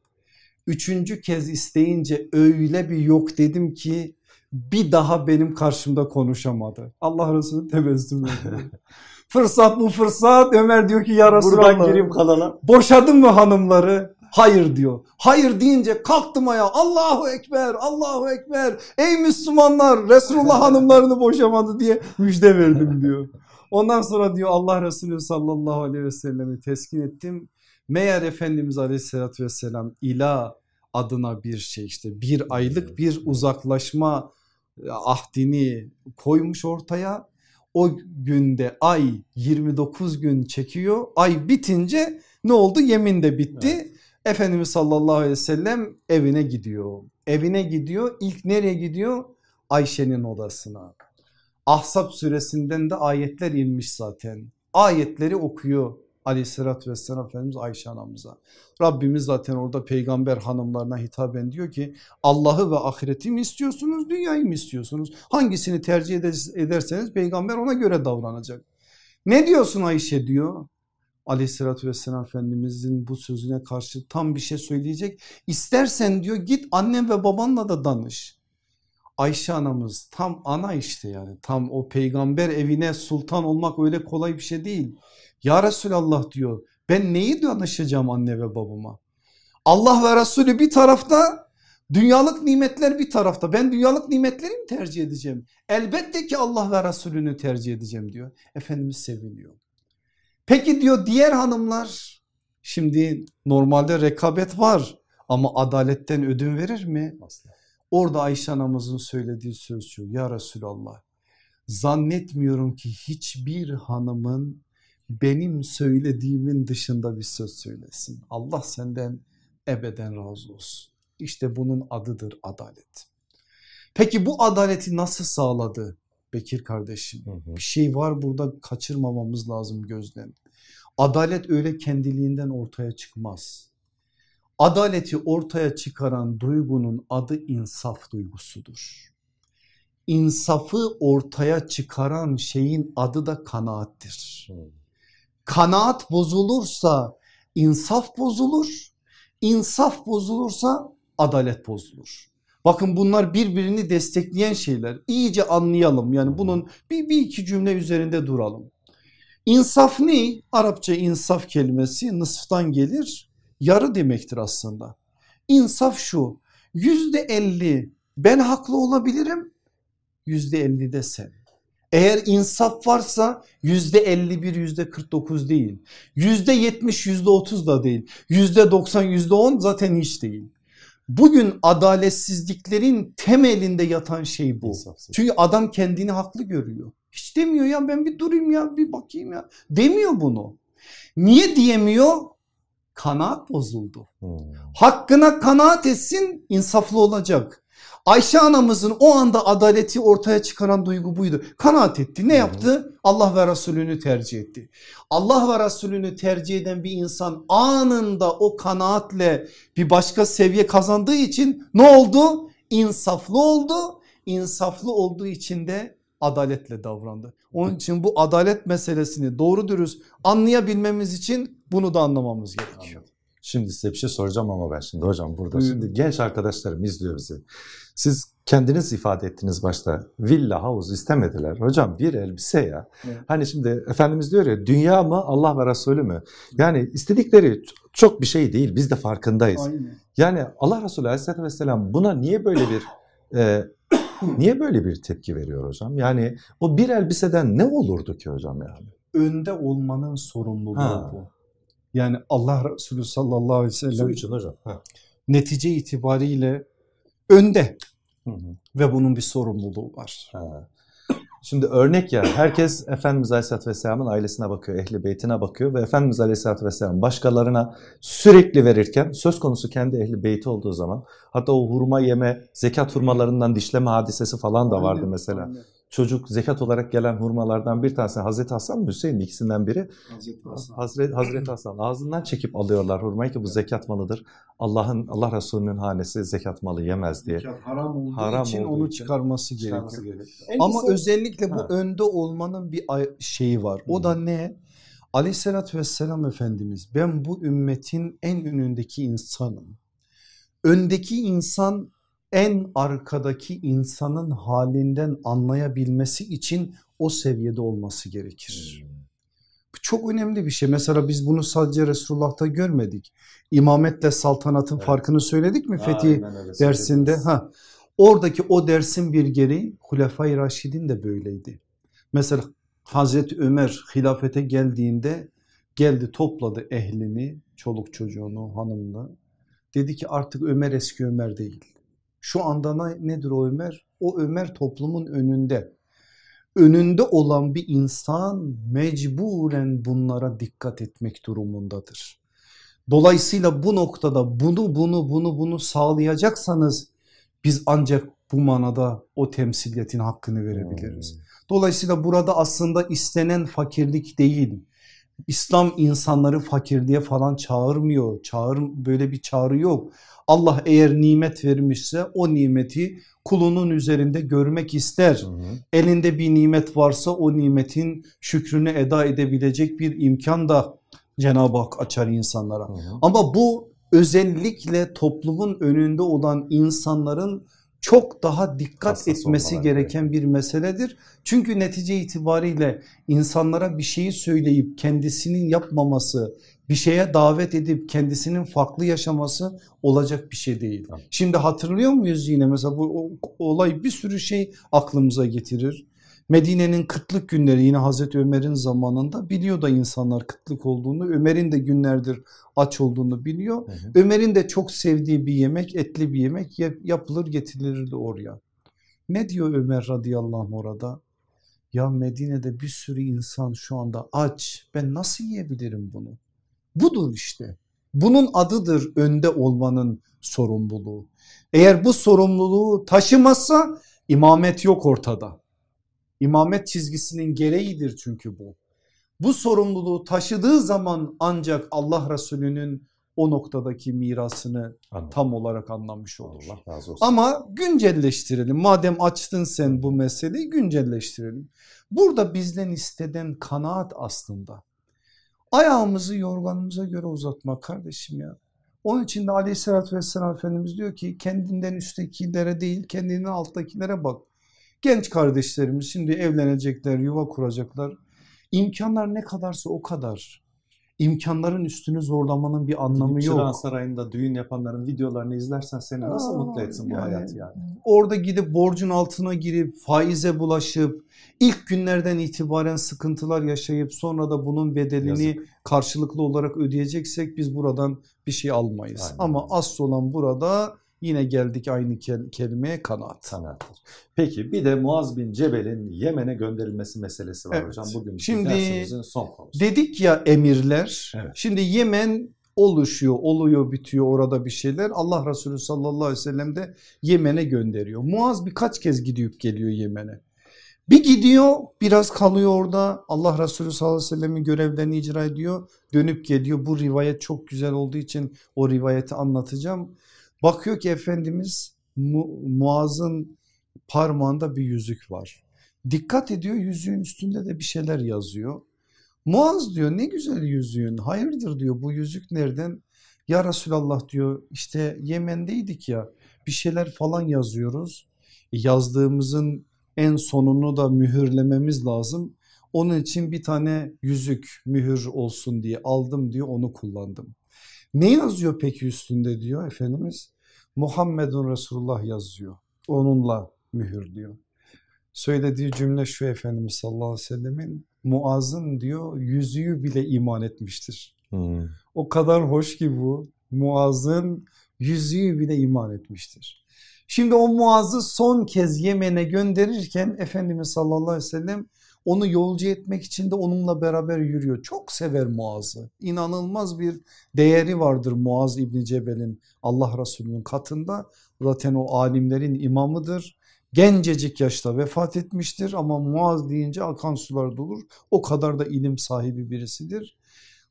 Üçüncü kez isteyince öyle bir yok dedim ki bir daha benim karşımda konuşamadı. Allah Resulü tebessüm ediyor. fırsat bu fırsat Ömer diyor ki ya Resulallah. Buradan gireyim kanala. Boşadın mı hanımları? Hayır diyor. Hayır deyince kalktım ayağa Allahu Ekber Allahu Ekber ey Müslümanlar Resulullah hanımlarını boşamadı diye müjde verdim diyor. Ondan sonra diyor Allah Resulü sallallahu aleyhi ve sellemi teskin ettim. Meğer Efendimiz aleyhissalatü vesselam ila adına bir şey işte bir aylık bir uzaklaşma e, ahdini koymuş ortaya. O günde ay 29 gün çekiyor. Ay bitince ne oldu? Yemin de bitti. Evet. Efendimiz sallallahu aleyhi ve sellem evine gidiyor. Evine gidiyor. İlk nereye gidiyor? Ayşe'nin odasına. Ahzab suresinden de ayetler inmiş zaten. Ayetleri okuyor aleyhissalatü vesselam Efendimiz Ayşe anamıza. Rabbimiz zaten orada peygamber hanımlarına hitaben diyor ki Allah'ı ve ahireti mi istiyorsunuz dünyayı mı istiyorsunuz? Hangisini tercih ederseniz peygamber ona göre davranacak. Ne diyorsun Ayşe diyor. Aleyhissalatü vesselam Efendimizin bu sözüne karşı tam bir şey söyleyecek. İstersen diyor git annem ve babanla da danış. Ayşe anamız tam ana işte yani tam o peygamber evine sultan olmak öyle kolay bir şey değil. Ya Resulallah diyor ben neyi danışacağım anne ve babama? Allah ve Resulü bir tarafta dünyalık nimetler bir tarafta ben dünyalık nimetleri mi tercih edeceğim? Elbette ki Allah ve Resulünü tercih edeceğim diyor. Efendimiz seviniyor. Peki diyor diğer hanımlar şimdi normalde rekabet var ama adaletten ödün verir mi? Asla. Orada Ayşe anamızın söylediği söz şu ya Resulallah Zannetmiyorum ki hiçbir hanımın benim söylediğimin dışında bir söz söylesin. Allah senden ebeden razı olsun. İşte bunun adıdır adalet. Peki bu adaleti nasıl sağladı Bekir kardeşim? Hı hı. Bir şey var burada kaçırmamamız lazım gözden. Adalet öyle kendiliğinden ortaya çıkmaz. Adaleti ortaya çıkaran duygunun adı insaf duygusudur. İnsafı ortaya çıkaran şeyin adı da kanaattir. Kanaat bozulursa insaf bozulur, insaf bozulursa adalet bozulur. Bakın bunlar birbirini destekleyen şeyler. İyice anlayalım yani bunun bir, bir iki cümle üzerinde duralım. İnsaf ne? Arapça insaf kelimesi nısftan gelir yarı demektir aslında. İnsaf şu yüzde elli ben haklı olabilirim yüzde elli de sen. Eğer insaf varsa yüzde 51 yüzde 49 değil. Yüzde 70 yüzde 30 da değil. Yüzde 90 yüzde 10 zaten hiç değil. Bugün adaletsizliklerin temelinde yatan şey bu. İnsafsız. Çünkü adam kendini haklı görüyor. Hiç demiyor ya ben bir durayım ya bir bakayım ya. Demiyor bunu. Niye diyemiyor? Kanaat bozuldu. Hmm. Hakkına kanaat etsin insaflı olacak. Ayşe anamızın o anda adaleti ortaya çıkaran duygu buydu. Kanaat etti. Ne yaptı? Allah ve Resulünü tercih etti. Allah ve Resulünü tercih eden bir insan anında o kanaatle bir başka seviye kazandığı için ne oldu? İnsaflı oldu. İnsaflı olduğu için de adaletle davrandı. Onun için bu adalet meselesini doğru dürüst anlayabilmemiz için bunu da anlamamız gerekiyor. Şimdi size bir şey soracağım ama ben şimdi hocam burada Buyurun. şimdi genç arkadaşlarım izliyor bizi. Siz kendiniz ifade ettiniz başta villa havuz istemediler. Hocam bir elbise ya. Evet. Hani şimdi Efendimiz diyor ya dünya mı Allah ve Resulü mü? Yani istedikleri çok bir şey değil biz de farkındayız. Aynen. Yani Allah Resulü aleyhissalatü vesselam buna niye böyle bir e, niye böyle bir tepki veriyor hocam? Yani o bir elbiseden ne olurdu ki hocam yani? Önde olmanın sorumluluğu ha. bu. Yani Allah Resulü sallallahu aleyhi ve sellem için hocam. Ha. netice itibariyle önde hı hı. ve bunun bir sorumluluğu var. Ha. Şimdi örnek ya herkes Efendimiz Aleyhisselatü Vesselam'ın ailesine bakıyor, ehli beytine bakıyor ve Efendimiz Aleyhisselatü Vesselam başkalarına sürekli verirken söz konusu kendi ehli beyti olduğu zaman hatta o hurma yeme, zekat hurmalarından dişleme hadisesi falan da vardı aynen, mesela. Aynen çocuk zekat olarak gelen hurmalardan bir tanesi Hazreti Hasan mı Hüseyin ikisinden biri Hazreti Hasan. Hazreti, Hazreti Hasan ağzından çekip alıyorlar hurmayı ki bu zekat malıdır. Allah'ın Allah Resulü'nün hanesi zekat malı yemez diye. Zekat haram olduğu haram için olduğu onu için çıkarması gerekiyor. gerekiyor. Ama özellikle bu ha. önde olmanın bir şeyi var. O da ne? Aleyhissalatü vesselam Efendimiz ben bu ümmetin en önündeki insanım. Öndeki insan en arkadaki insanın halinden anlayabilmesi için o seviyede olması gerekir. Hmm. Bu çok önemli bir şey. Mesela biz bunu sadece Resulullah'ta görmedik. İmametle saltanatın evet. farkını söyledik mi Fethi dersinde? Ha. Oradaki o dersin bir gereği Hulefai Raşidin de böyleydi. Mesela Hazreti Ömer hilafete geldiğinde geldi topladı ehlini, çoluk çocuğunu, hanımını. Dedi ki artık Ömer eski Ömer değil. Şu anda nedir o Ömer? O Ömer toplumun önünde. Önünde olan bir insan mecburen bunlara dikkat etmek durumundadır. Dolayısıyla bu noktada bunu bunu bunu bunu sağlayacaksanız biz ancak bu manada o temsiliyetin hakkını verebiliriz. Dolayısıyla burada aslında istenen fakirlik değil. İslam insanları fakirliğe falan çağırmıyor. Çağır, böyle bir çağrı yok. Allah eğer nimet vermişse o nimeti kulunun üzerinde görmek ister. Hı hı. Elinde bir nimet varsa o nimetin şükrünü eda edebilecek bir imkan da Cenab-ı Hak açar insanlara. Hı hı. Ama bu özellikle toplumun önünde olan insanların çok daha dikkat Hassas etmesi gereken yani. bir meseledir. Çünkü netice itibariyle insanlara bir şeyi söyleyip kendisinin yapmaması bir şeye davet edip kendisinin farklı yaşaması olacak bir şey değil. Tamam. Şimdi hatırlıyor muyuz yine mesela bu olay bir sürü şey aklımıza getirir. Medine'nin kıtlık günleri yine Hazreti Ömer'in zamanında biliyor da insanlar kıtlık olduğunu. Ömer'in de günlerdir aç olduğunu biliyor. Ömer'in de çok sevdiği bir yemek etli bir yemek yapılır getirilirdi oraya. Ne diyor Ömer radıyallahu anh orada? Ya Medine'de bir sürü insan şu anda aç ben nasıl yiyebilirim bunu? Budur işte. Bunun adıdır önde olmanın sorumluluğu. Eğer bu sorumluluğu taşımazsa imamet yok ortada. İmamet çizgisinin gereğidir çünkü bu. Bu sorumluluğu taşıdığı zaman ancak Allah Resulü'nün o noktadaki mirasını Anladım. tam olarak anlamış olur. Allah razı olsun. Ama güncelleştirelim. Madem açtın sen bu meseleyi güncelleştirelim. Burada bizden isteden kanaat aslında. Ayağımızı yorganımıza göre uzatmak kardeşim ya. Onun için de aleyhissalatü vesselam Efendimiz diyor ki kendinden üsttekilere değil kendinden alttakilere bak. Genç kardeşlerimiz şimdi evlenecekler, yuva kuracaklar. İmkanlar ne kadarsa o kadar imkanların üstünü zorlamanın bir anlamı Gidip yok. Sarayı'nda düğün yapanların videolarını izlersen seni nasıl Aa, mutlu etsin bu yani, hayat yani? Orada gidip borcun altına girip faize bulaşıp ilk günlerden itibaren sıkıntılar yaşayıp sonra da bunun bedelini Yazık. karşılıklı olarak ödeyeceksek biz buradan bir şey almayız. Aynen. Ama asıl olan burada Yine geldik aynı kel kelimeye kanaat. Kanaattir. Peki bir de Muaz bin Cebel'in Yemen'e gönderilmesi meselesi var evet. hocam. Bugün şimdi son konusu. Dedik ya emirler. Evet. Şimdi Yemen oluşuyor, oluyor, bitiyor orada bir şeyler. Allah Resulü sallallahu aleyhi ve sellem de Yemen'e gönderiyor. Muaz birkaç kez gidip geliyor Yemen'e. Bir gidiyor biraz kalıyor orada Allah Resulü sallallahu aleyhi ve sellemin görevlerini icra ediyor dönüp geliyor bu rivayet çok güzel olduğu için o rivayeti anlatacağım. Bakıyor ki Efendimiz Mu Muaz'ın parmağında bir yüzük var. Dikkat ediyor yüzüğün üstünde de bir şeyler yazıyor. Muaz diyor ne güzel yüzüğün hayırdır diyor bu yüzük nereden? Ya Resulallah diyor işte Yemen'deydik ya bir şeyler falan yazıyoruz. Yazdığımızın en sonunu da mühürlememiz lazım. Onun için bir tane yüzük mühür olsun diye aldım diyor onu kullandım. Ne yazıyor peki üstünde diyor Efendimiz? Muhammedun Resulullah yazıyor. Onunla mühür diyor. Söylediği cümle şu Efendimiz sallallahu aleyhi ve sellemin Muaz'ın diyor yüzüğü bile iman etmiştir. Hmm. O kadar hoş ki bu Muaz'ın yüzüğü bile iman etmiştir. Şimdi o Muaz'ı son kez Yemen'e gönderirken Efendimiz sallallahu aleyhi ve sellem onu yolcu etmek için de onunla beraber yürüyor. Çok sever Muaz'ı. İnanılmaz bir değeri vardır Muaz İbni Cebel'in Allah Resulü'nün katında. Zaten o alimlerin imamıdır. Gencecik yaşta vefat etmiştir ama Muaz deyince akan sular dolur. O kadar da ilim sahibi birisidir.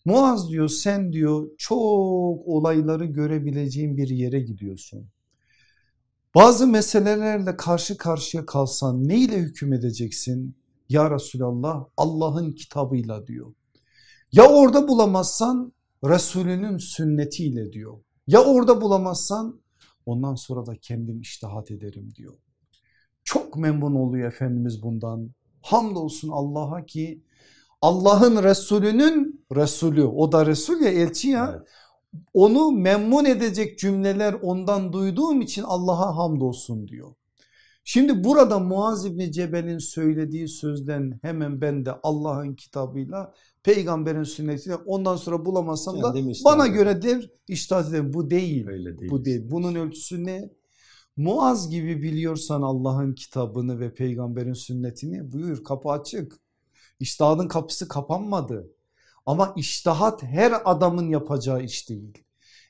Muaz diyor sen diyor çok olayları görebileceğin bir yere gidiyorsun. Bazı meselelerle karşı karşıya kalsan neyle hüküm edeceksin? Ya Resulallah Allah'ın kitabıyla diyor. Ya orada bulamazsan Resulünün sünnetiyle diyor. Ya orada bulamazsan ondan sonra da kendim iştihat ederim diyor. Çok memnun oluyor Efendimiz bundan. Hamdolsun Allah'a ki Allah'ın Resulünün Resulü o da Resul ya elçi ya. Evet. Onu memnun edecek cümleler ondan duyduğum için Allah'a hamdolsun diyor. Şimdi burada Muaz İbni Cebel'in söylediği sözden hemen ben de Allah'ın kitabıyla peygamberin sünnetiyle ondan sonra bulamazsam da bana göre der iştahat ederim. Bu değil. Öyle değil. Bu değil. Bunun ölçüsü ne? Muaz gibi biliyorsan Allah'ın kitabını ve peygamberin sünnetini buyur kapı açık. İştihadın kapısı kapanmadı. Ama iştahat her adamın yapacağı iş değil.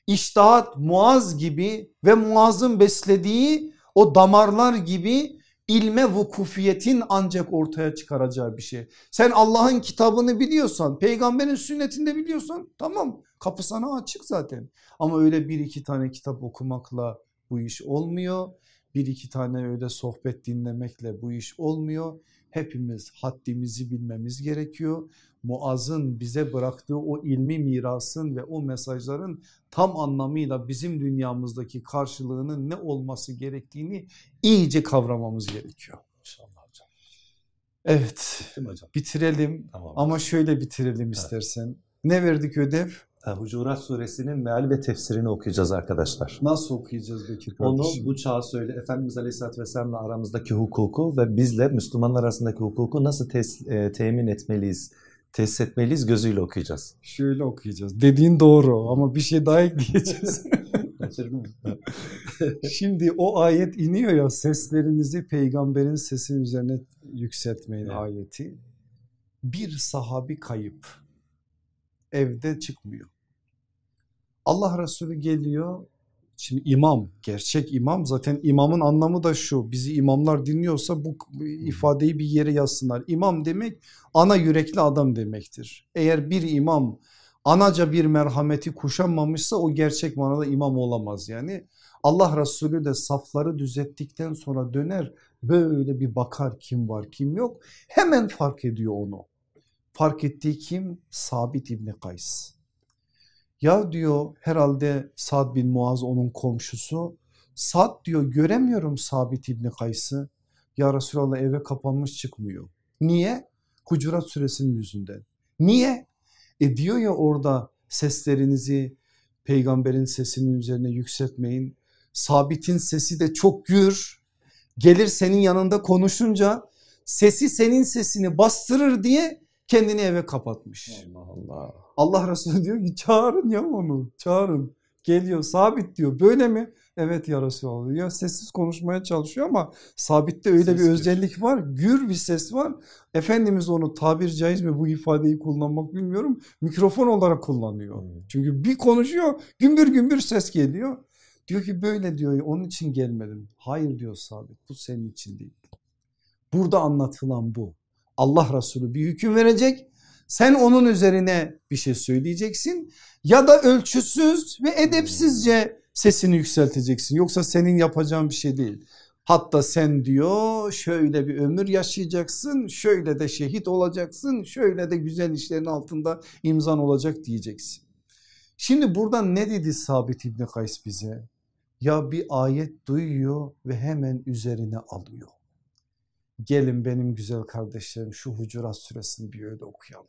İştahat Muaz gibi ve Muaz'ın beslediği o damarlar gibi ilme vukufiyetin ancak ortaya çıkaracağı bir şey. Sen Allah'ın kitabını biliyorsan peygamberin sünnetinde biliyorsan tamam kapı sana açık zaten. Ama öyle bir iki tane kitap okumakla bu iş olmuyor. Bir iki tane öyle sohbet dinlemekle bu iş olmuyor. Hepimiz haddimizi bilmemiz gerekiyor. Muaz'ın bize bıraktığı o ilmi mirasın ve o mesajların tam anlamıyla bizim dünyamızdaki karşılığının ne olması gerektiğini iyice kavramamız gerekiyor. İnşallah hocam. Evet hocam. bitirelim tamam. ama şöyle bitirelim evet. istersen. Ne verdik ödev? Hucurat suresinin meal ve tefsirini okuyacağız arkadaşlar. Nasıl okuyacağız peki kardeşim? Onu bu çağa söyle Efendimiz Aleyhisselatü Vesselam'la aramızdaki hukuku ve bizle Müslümanlar arasındaki hukuku nasıl tes, e, temin etmeliyiz? tesis etmeliyiz gözüyle okuyacağız. Şöyle okuyacağız. Dediğin doğru ama bir şey daha ekleyeceğiz. Şimdi o ayet iniyor ya seslerinizi peygamberin sesi üzerine yükseltmeyin evet. ayeti. Bir sahabi kayıp evde çıkmıyor. Allah Resulü geliyor Şimdi imam, gerçek imam zaten imamın anlamı da şu. Bizi imamlar dinliyorsa bu ifadeyi bir yere yazsınlar. İmam demek ana yürekli adam demektir. Eğer bir imam anaca bir merhameti kuşanmamışsa o gerçek manada imam olamaz yani. Allah Resulü de safları düzelttikten sonra döner böyle bir bakar kim var kim yok hemen fark ediyor onu. Fark ettiği kim? Sabit İbni Kays. Ya diyor herhalde Sad bin Muaz onun komşusu. Sad diyor göremiyorum Sabit İbni Kays'ı. Ya Resulallah eve kapanmış çıkmıyor. Niye? Hucurat suresinin yüzünden. Niye? E diyor ya orada seslerinizi peygamberin sesinin üzerine yükseltmeyin. Sabit'in sesi de çok gür. Gelir senin yanında konuşunca sesi senin sesini bastırır diye kendini eve kapatmış. Allah Allah. Allah Resulü diyor ki çağırın ya onu çağırın. Geliyor sabit diyor böyle mi? Evet ya Resulallah diyor. Sessiz konuşmaya çalışıyor ama sabitte öyle ses bir özellik var. Gür bir ses var. Efendimiz onu tabir caiz mi bu ifadeyi kullanmak bilmiyorum. Mikrofon olarak kullanıyor. Hmm. Çünkü bir konuşuyor gümbür gümbür ses geliyor. Diyor ki böyle diyor onun için gelmedim. Hayır diyor sabit bu senin için değil. Burada anlatılan bu. Allah Resulü bir hüküm verecek. Sen onun üzerine bir şey söyleyeceksin ya da ölçüsüz ve edepsizce sesini yükselteceksin. Yoksa senin yapacağın bir şey değil. Hatta sen diyor şöyle bir ömür yaşayacaksın, şöyle de şehit olacaksın, şöyle de güzel işlerin altında imzan olacak diyeceksin. Şimdi buradan ne dedi Sabit İbni Kays bize? Ya bir ayet duyuyor ve hemen üzerine alıyor. Gelin benim güzel kardeşlerim şu Hucurat suresini bir öyle okuyalım.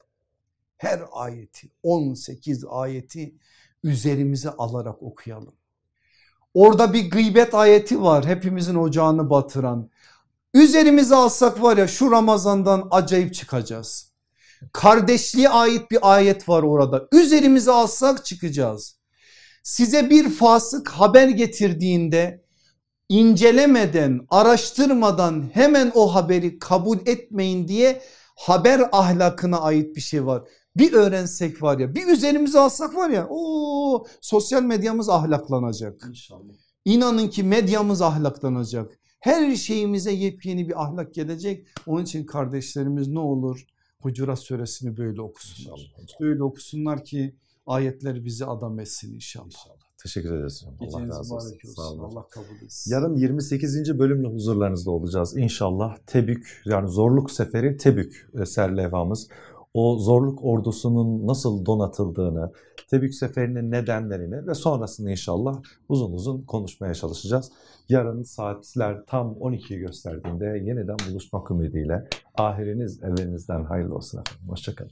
Her ayeti 18 ayeti üzerimize alarak okuyalım. Orada bir gıybet ayeti var hepimizin ocağını batıran. Üzerimize alsak var ya şu Ramazan'dan acayip çıkacağız. Kardeşliğe ait bir ayet var orada. Üzerimize alsak çıkacağız. Size bir fasık haber getirdiğinde incelemeden, araştırmadan hemen o haberi kabul etmeyin diye haber ahlakına ait bir şey var. Bir öğrensek var ya bir üzerimize alsak var ya o sosyal medyamız ahlaklanacak. İnşallah. İnanın ki medyamız ahlaklanacak. Her şeyimize yepyeni bir ahlak gelecek. Onun için kardeşlerimiz ne olur Hucurat suresini böyle okusunlar. Böyle okusunlar ki ayetler bizi adam etsin inşallah. Teşekkür ederiz. Allah razı olsun. Sağ olun. Allah kabul etsin. Yarın 28. bölümle huzurlarınızda olacağız inşallah. Tebük yani zorluk seferi Tebük serlevhamız. O zorluk ordusunun nasıl donatıldığını, Tebük seferinin nedenlerini ve sonrasını inşallah uzun uzun konuşmaya çalışacağız. Yarın saatler tam 12'yi gösterdiğinde yeniden buluşmak ümidiyle ahiriniz evinizden hayırlı olsun efendim. Hoşçakalın.